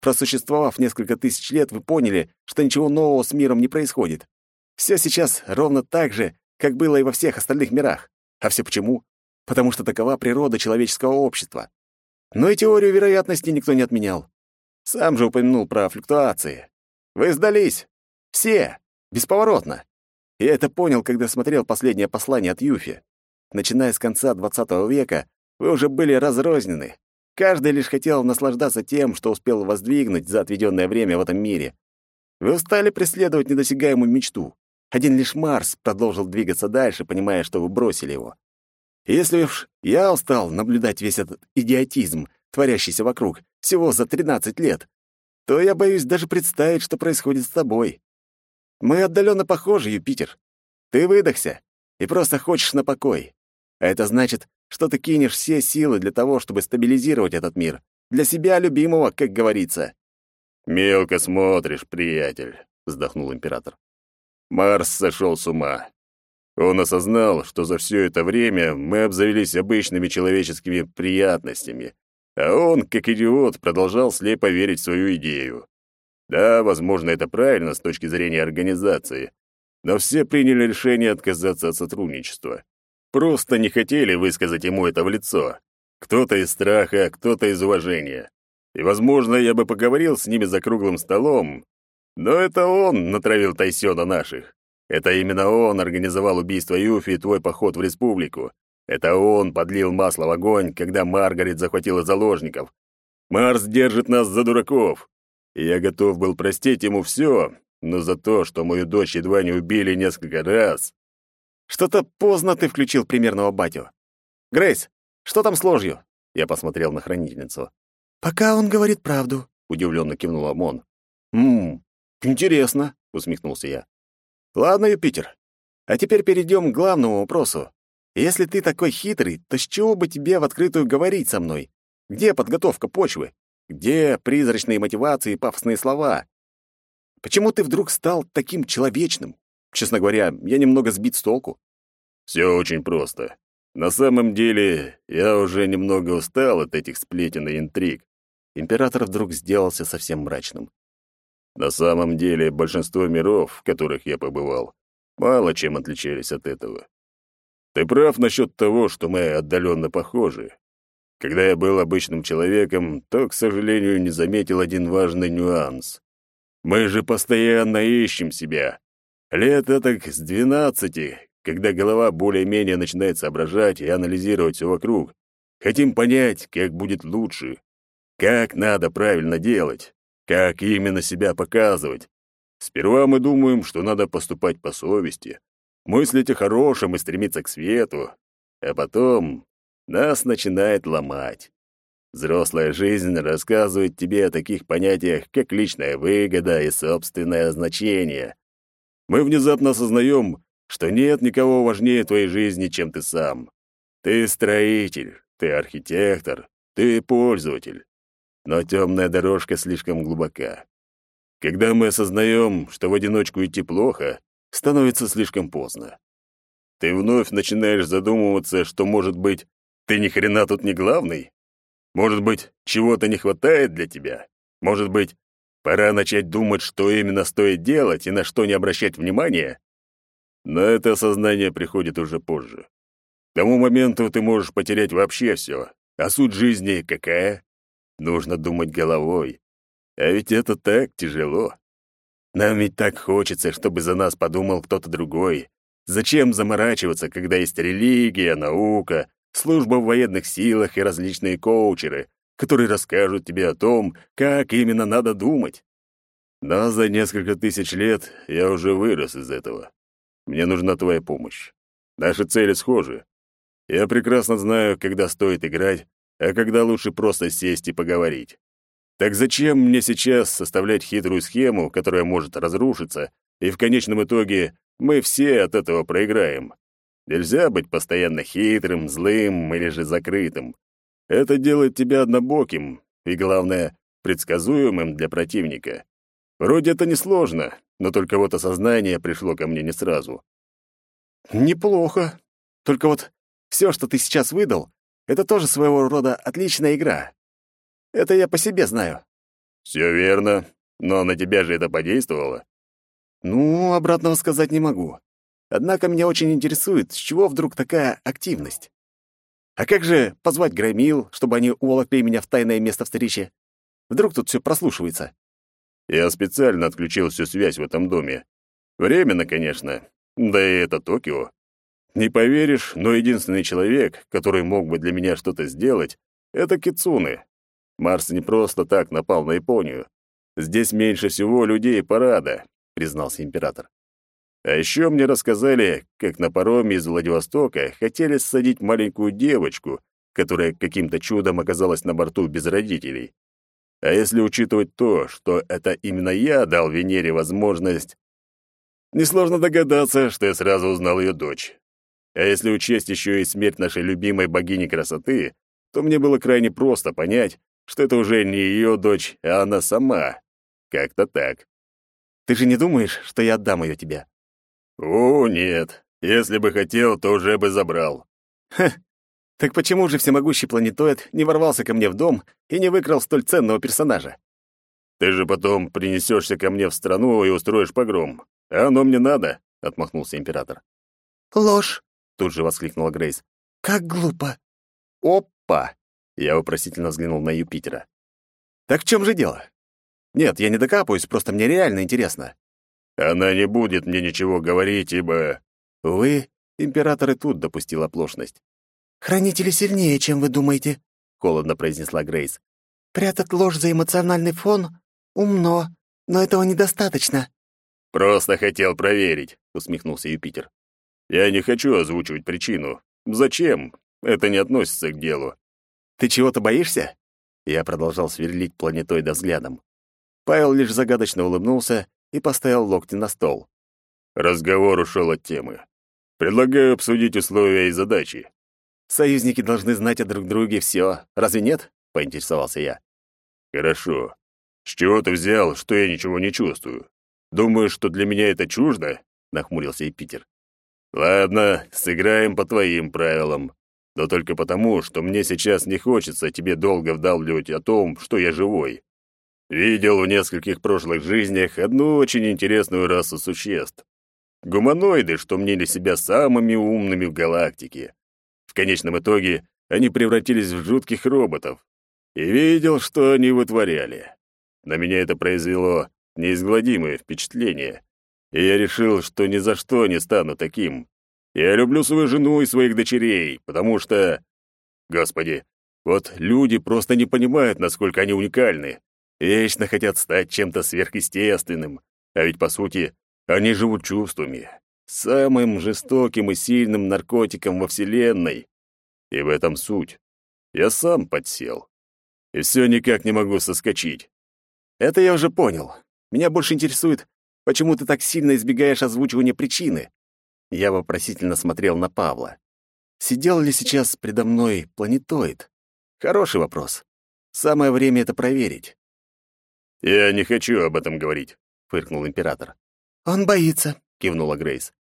Просуществовав несколько тысяч лет, вы поняли, что ничего нового с миром не происходит. Все сейчас ровно так же, как было и во всех остальных мирах. А все почему? потому что такова природа человеческого общества. Но и теорию вероятности никто не отменял. Сам же упомянул про флюктуации. Вы сдались. Все. Бесповоротно. Я это понял, когда смотрел последнее послание от Юфи. Начиная с конца XX века, вы уже были разрознены. Каждый лишь хотел наслаждаться тем, что успел воздвигнуть за отведенное время в этом мире. Вы устали преследовать недосягаемую мечту. Один лишь Марс продолжил двигаться дальше, понимая, что вы бросили его. Если уж я устал наблюдать весь этот идиотизм, творящийся вокруг, всего за 13 лет, то я боюсь даже представить, что происходит с тобой. Мы отдаленно похожи, Юпитер. Ты выдохся и просто хочешь на покой. А это значит, что ты кинешь все силы для того, чтобы стабилизировать этот мир. Для себя любимого, как говорится. «Мелко смотришь, приятель», — вздохнул император. «Марс сошел с ума. Он осознал, что за все это время мы обзавелись обычными человеческими приятностями, а он, как идиот, продолжал слепо верить в свою идею. Да, возможно, это правильно с точки зрения организации, но все приняли решение отказаться от сотрудничества. Просто не хотели высказать ему это в лицо. Кто-то из страха, кто-то из уважения. И, возможно, я бы поговорил с ними за круглым столом, но это он натравил Тайсёна наших. Это именно он организовал убийство Юфи и твой поход в республику. Это он подлил масло в огонь, когда Маргарет захватила заложников. Марс держит нас за дураков. И я готов был простить ему все, но за то, что мою дочь едва не убили несколько раз. Что-то поздно ты включил примерного батю. Грейс, что там с ложью? Я посмотрел на хранительницу. Пока он говорит правду, удивленно кивнула Мон. Мм, интересно, усмехнулся я. Ладно, Юпитер. А теперь перейдем к главному вопросу. Если ты такой хитрый, то с чего бы тебе в открытую говорить со мной? Где подготовка почвы? Где призрачные мотивации и пафосные слова? Почему ты вдруг стал таким человечным? Честно говоря, я немного сбит с толку. Все очень просто. На самом деле, я уже немного устал от этих сплетен и интриг. Император вдруг сделался совсем мрачным. На самом деле, большинство миров, в которых я побывал, мало чем отличались от этого. Ты прав насчет того, что мы отдаленно похожи. Когда я был обычным человеком, то, к сожалению, не заметил один важный нюанс. Мы же постоянно ищем себя. Лет так с двенадцати, когда голова более-менее начинает соображать и анализировать все вокруг. Хотим понять, как будет лучше, как надо правильно делать. Как именно себя показывать? Сперва мы думаем, что надо поступать по совести, мыслить о хорошем и стремиться к свету, а потом нас начинает ломать. Взрослая жизнь рассказывает тебе о таких понятиях, как личная выгода и собственное значение. Мы внезапно осознаем, что нет никого важнее твоей жизни, чем ты сам. Ты строитель, ты архитектор, ты пользователь но темная дорожка слишком глубока. Когда мы осознаем, что в одиночку идти плохо, становится слишком поздно. Ты вновь начинаешь задумываться, что, может быть, ты ни хрена тут не главный? Может быть, чего-то не хватает для тебя? Может быть, пора начать думать, что именно стоит делать и на что не обращать внимания? Но это осознание приходит уже позже. К тому моменту ты можешь потерять вообще все. А суть жизни какая? Нужно думать головой. А ведь это так тяжело. Нам ведь так хочется, чтобы за нас подумал кто-то другой. Зачем заморачиваться, когда есть религия, наука, служба в военных силах и различные коучеры, которые расскажут тебе о том, как именно надо думать? Но за несколько тысяч лет я уже вырос из этого. Мне нужна твоя помощь. Наши цели схожи. Я прекрасно знаю, когда стоит играть, а когда лучше просто сесть и поговорить. Так зачем мне сейчас составлять хитрую схему, которая может разрушиться, и в конечном итоге мы все от этого проиграем? Нельзя быть постоянно хитрым, злым или же закрытым. Это делает тебя однобоким и, главное, предсказуемым для противника. Вроде это несложно, но только вот осознание пришло ко мне не сразу. Неплохо. Только вот все, что ты сейчас выдал, это тоже своего рода отличная игра. Это я по себе знаю. Все верно, но на тебя же это подействовало. Ну, обратного сказать не могу. Однако меня очень интересует, с чего вдруг такая активность. А как же позвать громил, чтобы они уволокли меня в тайное место встречи? Вдруг тут все прослушивается? Я специально отключил всю связь в этом доме. Временно, конечно. Да и это Токио. Не поверишь, но единственный человек, который мог бы для меня что-то сделать, это Кицуны. Марс не просто так напал на Японию. Здесь меньше всего людей парада, признался император. А еще мне рассказали, как на пароме из Владивостока хотели ссадить маленькую девочку, которая каким-то чудом оказалась на борту без родителей. А если учитывать то, что это именно я дал Венере возможность... Несложно догадаться, что я сразу узнал ее дочь. А если учесть еще и смерть нашей любимой богини красоты, то мне было крайне просто понять, что это уже не ее дочь, а она сама. Как-то так. Ты же не думаешь, что я отдам ее тебе? О, нет. Если бы хотел, то уже бы забрал. Ха. Так почему же всемогущий планетоид не ворвался ко мне в дом и не выкрал столь ценного персонажа? Ты же потом принесешься ко мне в страну и устроишь погром. А оно мне надо, отмахнулся император. Ложь, тут же воскликнула Грейс. Как глупо. Опа! Я вопросительно взглянул на Юпитера. «Так в чем же дело? Нет, я не докапываюсь, просто мне реально интересно». «Она не будет мне ничего говорить, ибо...» «Вы, император, и тут допустил оплошность». «Хранители сильнее, чем вы думаете», — холодно произнесла Грейс. «Прятать ложь за эмоциональный фон — умно, но этого недостаточно». «Просто хотел проверить», — усмехнулся Юпитер. «Я не хочу озвучивать причину. Зачем? Это не относится к делу. Ты чего-то боишься?» Я продолжал сверлить планетоида взглядом. Павел лишь загадочно улыбнулся и поставил локти на стол. Разговор ушел от темы. Предлагаю обсудить условия и задачи. Союзники должны знать о друг друге все. Разве нет? поинтересовался я. Хорошо. С чего ты взял, что я ничего не чувствую? Думаешь, что для меня это чуждо? нахмурился и Питер. Ладно, сыграем по твоим правилам но только потому, что мне сейчас не хочется тебе долго вдалбливать о том, что я живой. Видел в нескольких прошлых жизнях одну очень интересную расу существ. Гуманоиды, что мнили себя самыми умными в галактике. В конечном итоге они превратились в жутких роботов. И видел, что они вытворяли. На меня это произвело неизгладимое впечатление. И я решил, что ни за что не стану таким. Я люблю свою жену и своих дочерей, потому что... Господи, вот люди просто не понимают, насколько они уникальны. Вечно хотят стать чем-то сверхъестественным. А ведь, по сути, они живут чувствами. Самым жестоким и сильным наркотиком во Вселенной. И в этом суть. Я сам подсел. И все никак не могу соскочить. Это я уже понял. Меня больше интересует, почему ты так сильно избегаешь озвучивания причины. Я вопросительно смотрел на Павла. Сидел ли сейчас предо мной планетоид? Хороший вопрос. Самое время это проверить. «Я не хочу об этом говорить», — фыркнул император. «Он боится», — кивнула Грейс.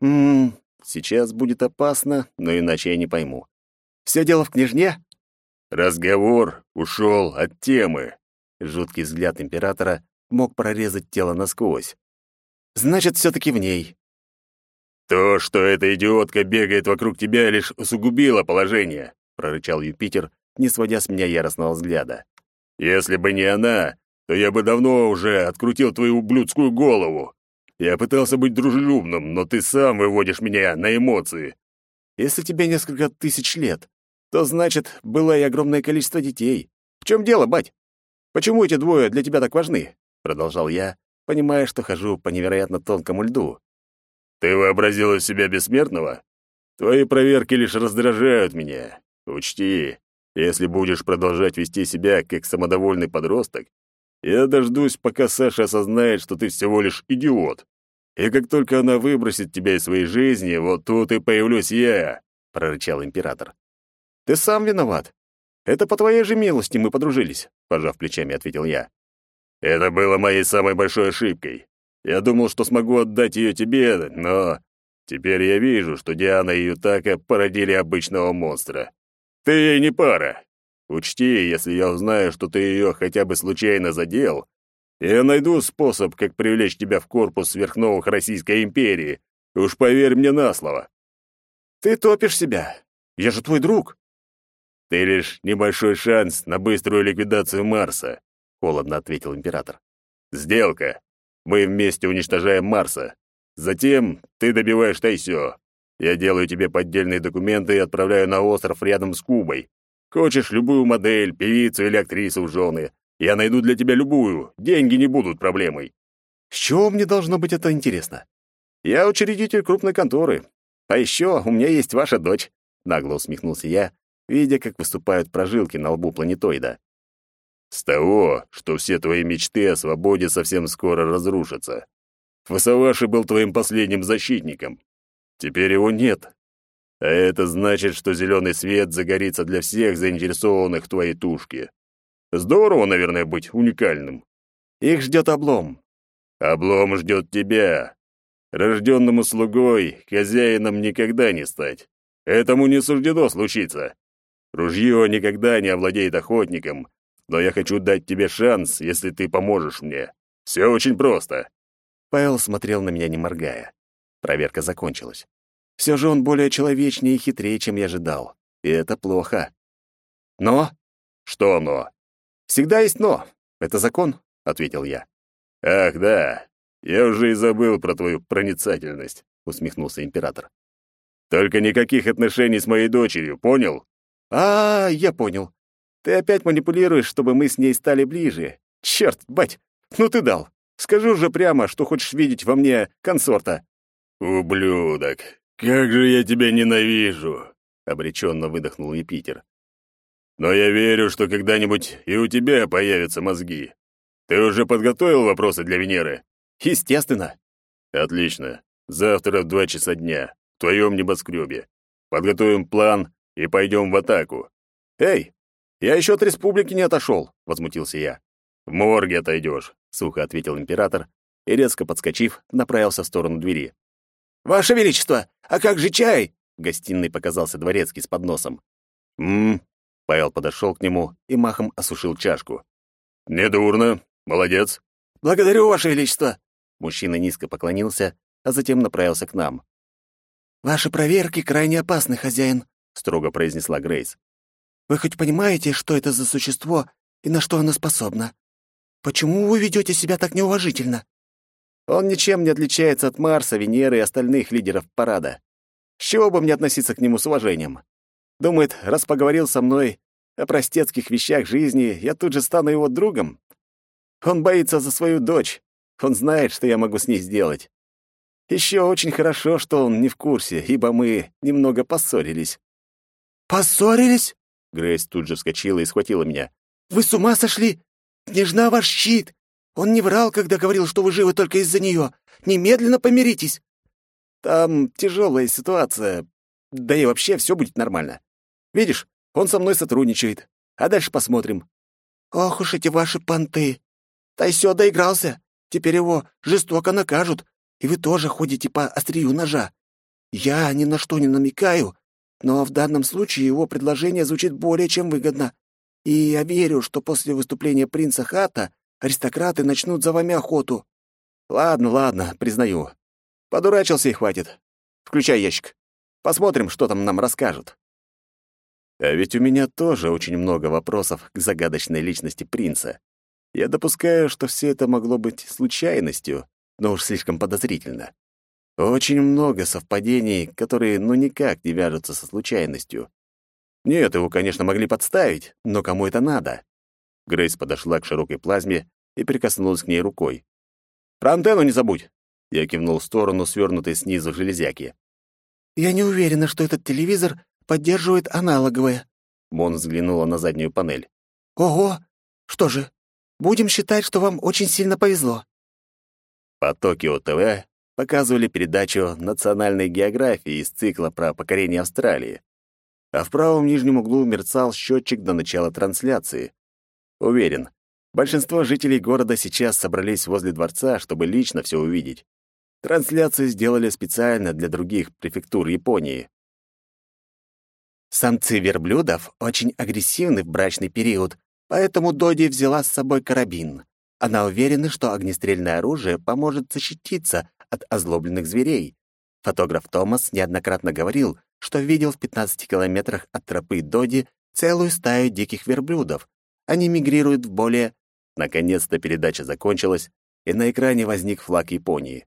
«Ммм, сейчас будет опасно, но иначе я не пойму. Все дело в княжне?» Разговор ушел от темы. Жуткий взгляд императора мог прорезать тело насквозь. «Значит, все таки в ней. «То, что эта идиотка бегает вокруг тебя, лишь усугубило положение», — прорычал Юпитер, не сводя с меня яростного взгляда. «Если бы не она, то я бы давно уже открутил твою ублюдскую голову. Я пытался быть дружелюбным, но ты сам выводишь меня на эмоции. Если тебе несколько тысяч лет, то значит, было и огромное количество детей. В чем дело, бать? Почему эти двое для тебя так важны? Продолжал я, понимая, что хожу по невероятно тонкому льду. Ты вообразил из себя бессмертного? Твои проверки лишь раздражают меня. Учти, если будешь продолжать вести себя как самодовольный подросток, я дождусь, пока Саша осознает, что ты всего лишь идиот. И как только она выбросит тебя из своей жизни, вот тут и появлюсь я, прорычал император. Ты сам виноват. Это по твоей же милости мы подружились, пожав плечами, ответил я. Это было моей самой большой ошибкой. Я думал, что смогу отдать ее тебе, но теперь я вижу, что Диана и Ютака породили обычного монстра. Ты ей не пара. Учти, если я узнаю, что ты ее хотя бы случайно задел, я найду способ, как привлечь тебя в корпус сверхновых Российской империи. Уж поверь мне на слово. Ты топишь себя. Я же твой друг. Ты лишь небольшой шанс на быструю ликвидацию Марса, холодно ответил император. Сделка. Мы вместе уничтожаем Марса. Затем ты добиваешь Тайсё. Я делаю тебе поддельные документы и отправляю на остров рядом с Кубой. Хочешь любую модель, певицу или актрису в жены? Я найду для тебя любую. Деньги не будут проблемой. С чего мне должно быть это интересно? Я учредитель крупной конторы. А еще у меня есть ваша дочь, нагло усмехнулся я, видя, как выступают прожилки на лбу планетоида. С того, что все твои мечты о свободе совсем скоро разрушатся. Фасаваши был твоим последним защитником. Теперь его нет, а это значит, что зеленый свет загорится для всех заинтересованных в твоей тушке. Здорово, наверное, быть уникальным. Их ждет облом. Облом ждет тебя. Рожденному слугой, хозяином никогда не стать. Этому не суждено случиться. Ружье никогда не овладеет охотником, но я хочу дать тебе шанс, если ты поможешь мне. Все очень просто». Павел смотрел на меня, не моргая. Проверка закончилась. Все же он более человечнее и хитрее, чем я ожидал. И это плохо. Но? Что но? Всегда есть но. Это закон, ответил я. Ах, да. Я уже и забыл про твою проницательность, усмехнулся император. Только никаких отношений с моей дочерью, понял? А, я понял. Ты опять манипулируешь, чтобы мы с ней стали ближе. Черт, бать, ну ты дал. Скажи уже прямо, что хочешь видеть во мне консорта. Ублюдок, «Как же я тебя ненавижу!» — обреченно выдохнул Юпитер. «Но я верю, что когда-нибудь и у тебя появятся мозги. Ты уже подготовил вопросы для Венеры?» «Естественно». «Отлично. Завтра в два часа дня, в твоем небоскребе. Подготовим план и пойдем в атаку». «Эй, я еще от республики не отошел», — возмутился я. «В морге отойдешь», — сухо ответил император и, резко подскочив, направился в сторону двери. «Ваше Величество, а как же чай?» В гостиной показался дворецкий с подносом. «М-м-м». Павел подошел к нему и махом осушил чашку. «Недурно. Молодец». «Благодарю, Ваше Величество». Мужчина низко поклонился, а затем направился к нам. «Ваши проверки крайне опасны, хозяин», — строго произнесла Грейс. «Вы хоть понимаете, что это за существо и на что оно способно? Почему вы ведете себя так неуважительно?» Он ничем не отличается от Марса, Венеры и остальных лидеров парада. С чего бы мне относиться к нему с уважением? Думает, раз поговорил со мной о простецких вещах жизни, я тут же стану его другом? Он боится за свою дочь. Он знает, что я могу с ней сделать. Еще очень хорошо, что он не в курсе, ибо мы немного поссорились. «Поссорились?» Грейс тут же вскочила и схватила меня. «Вы с ума сошли? Княжна ваш щит! Он не врал, когда говорил, что вы живы только из-за нее. Немедленно помиритесь. Там тяжелая ситуация. Да и вообще все будет нормально. Видишь, он со мной сотрудничает. А дальше посмотрим. Ох уж эти ваши понты. Тайсё доигрался. Теперь его жестоко накажут. И вы тоже ходите по острию ножа. Я ни на что не намекаю, но в данном случае его предложение звучит более чем выгодно. И я верю, что после выступления принца Хата Аристократы начнут за вами охоту. Ладно, ладно, признаю. Подурачился и хватит. Включай ящик. Посмотрим, что там нам расскажут. А ведь у меня тоже очень много вопросов к загадочной личности принца. Я допускаю, что все это могло быть случайностью, но уж слишком подозрительно. Очень много совпадений, которые ну никак не вяжутся со случайностью. Нет, его, конечно, могли подставить, но кому это надо? Грейс подошла к широкой плазме и прикоснулась к ней рукой. «Про антенну не забудь!» Я кивнул в сторону свернутой снизу железяки. «Я не уверена, что этот телевизор поддерживает аналоговое». Мон взглянула на заднюю панель. «Ого! Что же, будем считать, что вам очень сильно повезло». По Токио ТВ показывали передачу национальной географии из цикла про покорение Австралии. А в правом нижнем углу мерцал счетчик до начала трансляции. Уверен, большинство жителей города сейчас собрались возле дворца, чтобы лично все увидеть. Трансляцию сделали специально для других префектур Японии. Самцы верблюдов очень агрессивны в брачный период, поэтому Доди взяла с собой карабин. Она уверена, что огнестрельное оружие поможет защититься от озлобленных зверей. Фотограф Томас неоднократно говорил, что видел в 15 километрах от тропы Доди целую стаю диких верблюдов. Они мигрируют в более... Наконец-то передача закончилась, и на экране возник флаг Японии.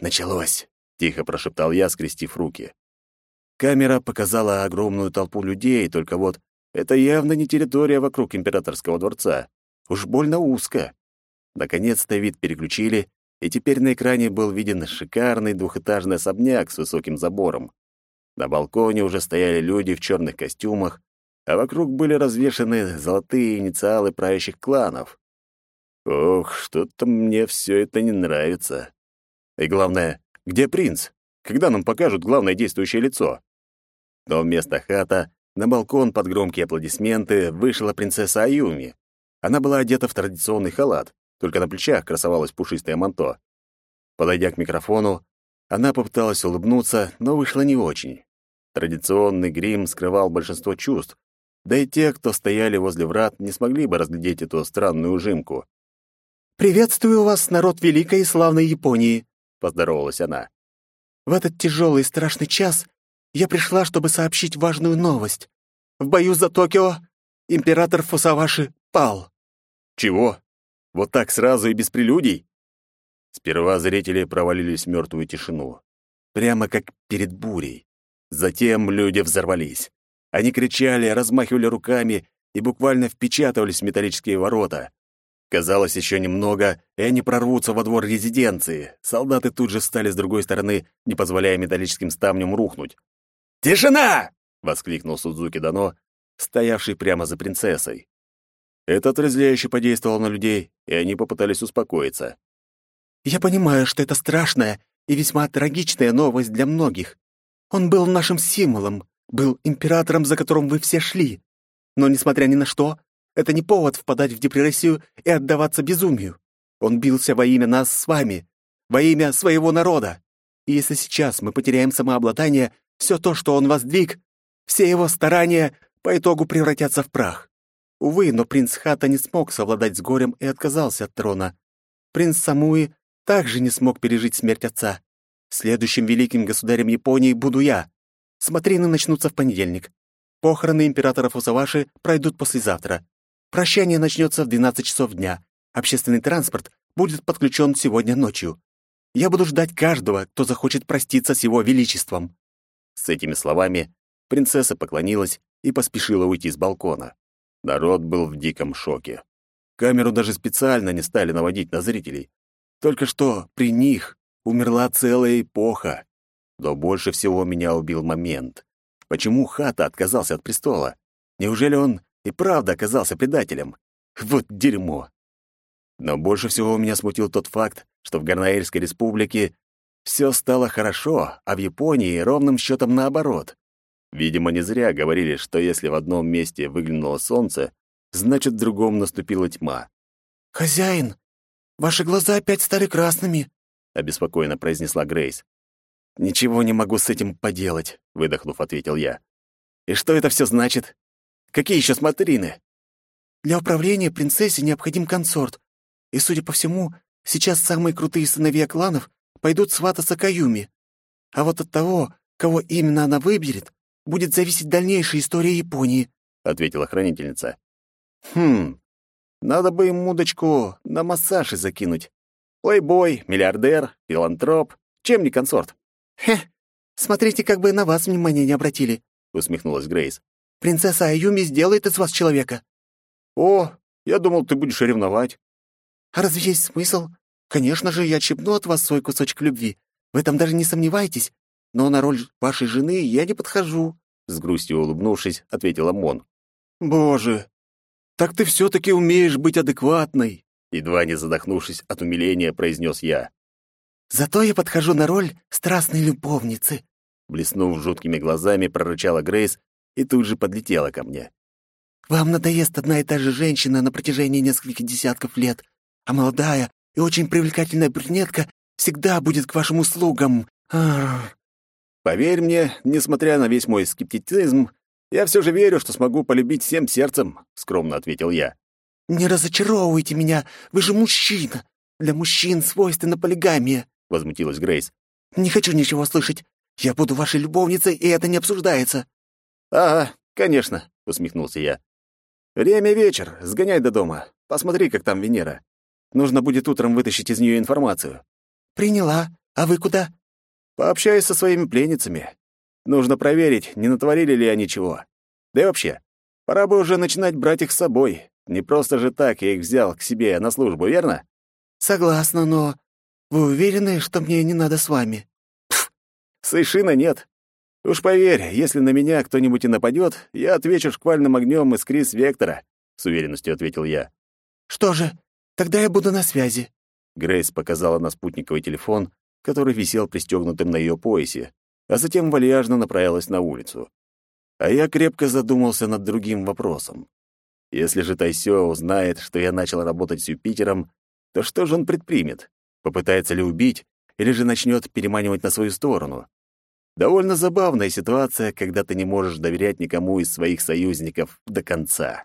«Началось!» — тихо прошептал я, скрестив руки. Камера показала огромную толпу людей, только вот это явно не территория вокруг императорского дворца. Уж больно узко. Наконец-то вид переключили, и теперь на экране был виден шикарный двухэтажный особняк с высоким забором. На балконе уже стояли люди в черных костюмах, а вокруг были развешаны золотые инициалы правящих кланов. Ох, что-то мне все это не нравится. И главное, где принц? Когда нам покажут главное действующее лицо? Но вместо хата на балкон под громкие аплодисменты вышла принцесса Аюми. Она была одета в традиционный халат, только на плечах красовалось пушистое манто. Подойдя к микрофону, она попыталась улыбнуться, но вышло не очень. Традиционный грим скрывал большинство чувств, да и те, кто стояли возле врат, не смогли бы разглядеть эту странную ужимку. «Приветствую вас, народ великой и славной Японии», — поздоровалась она. «В этот тяжелый и страшный час я пришла, чтобы сообщить важную новость. В бою за Токио император Фусаваши пал». «Чего? Вот так сразу и без прелюдий?» Сперва зрители провалились в мертвую тишину, прямо как перед бурей. Затем люди взорвались. Они кричали, размахивали руками и буквально впечатывались в металлические ворота. Казалось, еще немного, и они прорвутся во двор резиденции. Солдаты тут же встали с другой стороны, не позволяя металлическим ставням рухнуть. «Тишина!» — воскликнул Судзуки Дано, стоявший прямо за принцессой. Это отрезвляюще подействовало на людей, и они попытались успокоиться. «Я понимаю, что это страшная и весьма трагичная новость для многих. Он был нашим символом, был императором, за которым вы все шли. Но, несмотря ни на что, это не повод впадать в депрессию и отдаваться безумию. Он бился во имя нас с вами, во имя своего народа. И если сейчас мы потеряем самообладание, все то, что он воздвиг, все его старания по итогу превратятся в прах. Увы, но принц Хата не смог совладать с горем и отказался от трона. Принц Самуи также не смог пережить смерть отца. Следующим великим государем Японии буду я. Смотрины начнутся в понедельник. Похороны императора Фусаваши пройдут послезавтра. Прощание начнется в 12 часов дня. Общественный транспорт будет подключен сегодня ночью. Я буду ждать каждого, кто захочет проститься с его величеством». С этими словами принцесса поклонилась и поспешила уйти с балкона. Народ был в диком шоке. Камеру даже специально не стали наводить на зрителей. Только что при них умерла целая эпоха. Но больше всего меня убил момент. Почему Хата отказался от престола? Неужели он и правда оказался предателем? Вот дерьмо. Но больше всего меня смутил тот факт, что в Гарнаэльской республике все стало хорошо, а в Японии ровным счетом наоборот. Видимо, не зря говорили, что если в одном месте выглянуло солнце, значит, в другом наступила тьма. «Хозяин, ваши глаза опять стали красными», — обеспокоенно произнесла Грейс. «Ничего не могу с этим поделать», — выдохнув, ответил я. «И что это все значит? Какие еще смотрины?» «Для управления принцессе необходим консорт, и, судя по всему, сейчас самые крутые сыновья кланов пойдут свататься к Аюми. А вот от того, кого именно она выберет, будет зависеть дальнейшая история Японии», — ответила хранительница. «Хм, Надо бы им удочку на массаж и закинуть. Плейбой, миллиардер, филантроп. Чем не консорт? Хе, смотрите, как бы на вас внимания не обратили, усмехнулась Грейс. Принцесса Аюми сделает из вас человека. О, я думал, ты будешь ревновать. А разве есть смысл? Конечно же, я отщепну от вас свой кусочек любви. В этом даже не сомневайтесь. Но на роль вашей жены я не подхожу, с грустью улыбнувшись, ответила Мон. Боже, так ты все таки умеешь быть адекватной, едва не задохнувшись от умиления, произнес я. Зато я подхожу на роль страстной любовницы, блеснув жуткими глазами, прорычала Грейс и тут же подлетела ко мне. Вам надоест одна и та же женщина на протяжении нескольких десятков лет, а молодая и очень привлекательная брюнетка всегда будет к вашим услугам. Арр. Поверь мне, несмотря на весь мой скептицизм, я все же верю, что смогу полюбить всем сердцем, скромно ответил я. Не разочаровывайте меня, вы же мужчина. Для мужчин свойственна полигамия, возмутилась Грейс. Не хочу ничего слышать. Я буду вашей любовницей, и это не обсуждается. Ага, конечно, усмехнулся я. Время вечер, сгоняй до дома. Посмотри, как там Венера. Нужно будет утром вытащить из нее информацию. Приняла. А вы куда? Пообщаюсь со своими пленницами. Нужно проверить, не натворили ли они чего. Да и вообще, пора бы уже начинать брать их с собой. Не просто же так я их взял к себе на службу, верно? Согласна, но вы уверены, что мне не надо с вами? Пф, Сейшина нет. Уж поверь, если на меня кто-нибудь и нападет, я отвечу шквальным огнем из Крис Вектора, с уверенностью ответил я. Что же, тогда я буду на связи. Грейс показала на спутниковый телефон, который висел пристегнутым на ее поясе, а затем вальяжно направилась на улицу. А я крепко задумался над другим вопросом. Если же Тайсё узнает, что я начал работать с Юпитером, то что же он предпримет? Попытается ли убить или же начнет переманивать на свою сторону? Довольно забавная ситуация, когда ты не можешь доверять никому из своих союзников до конца.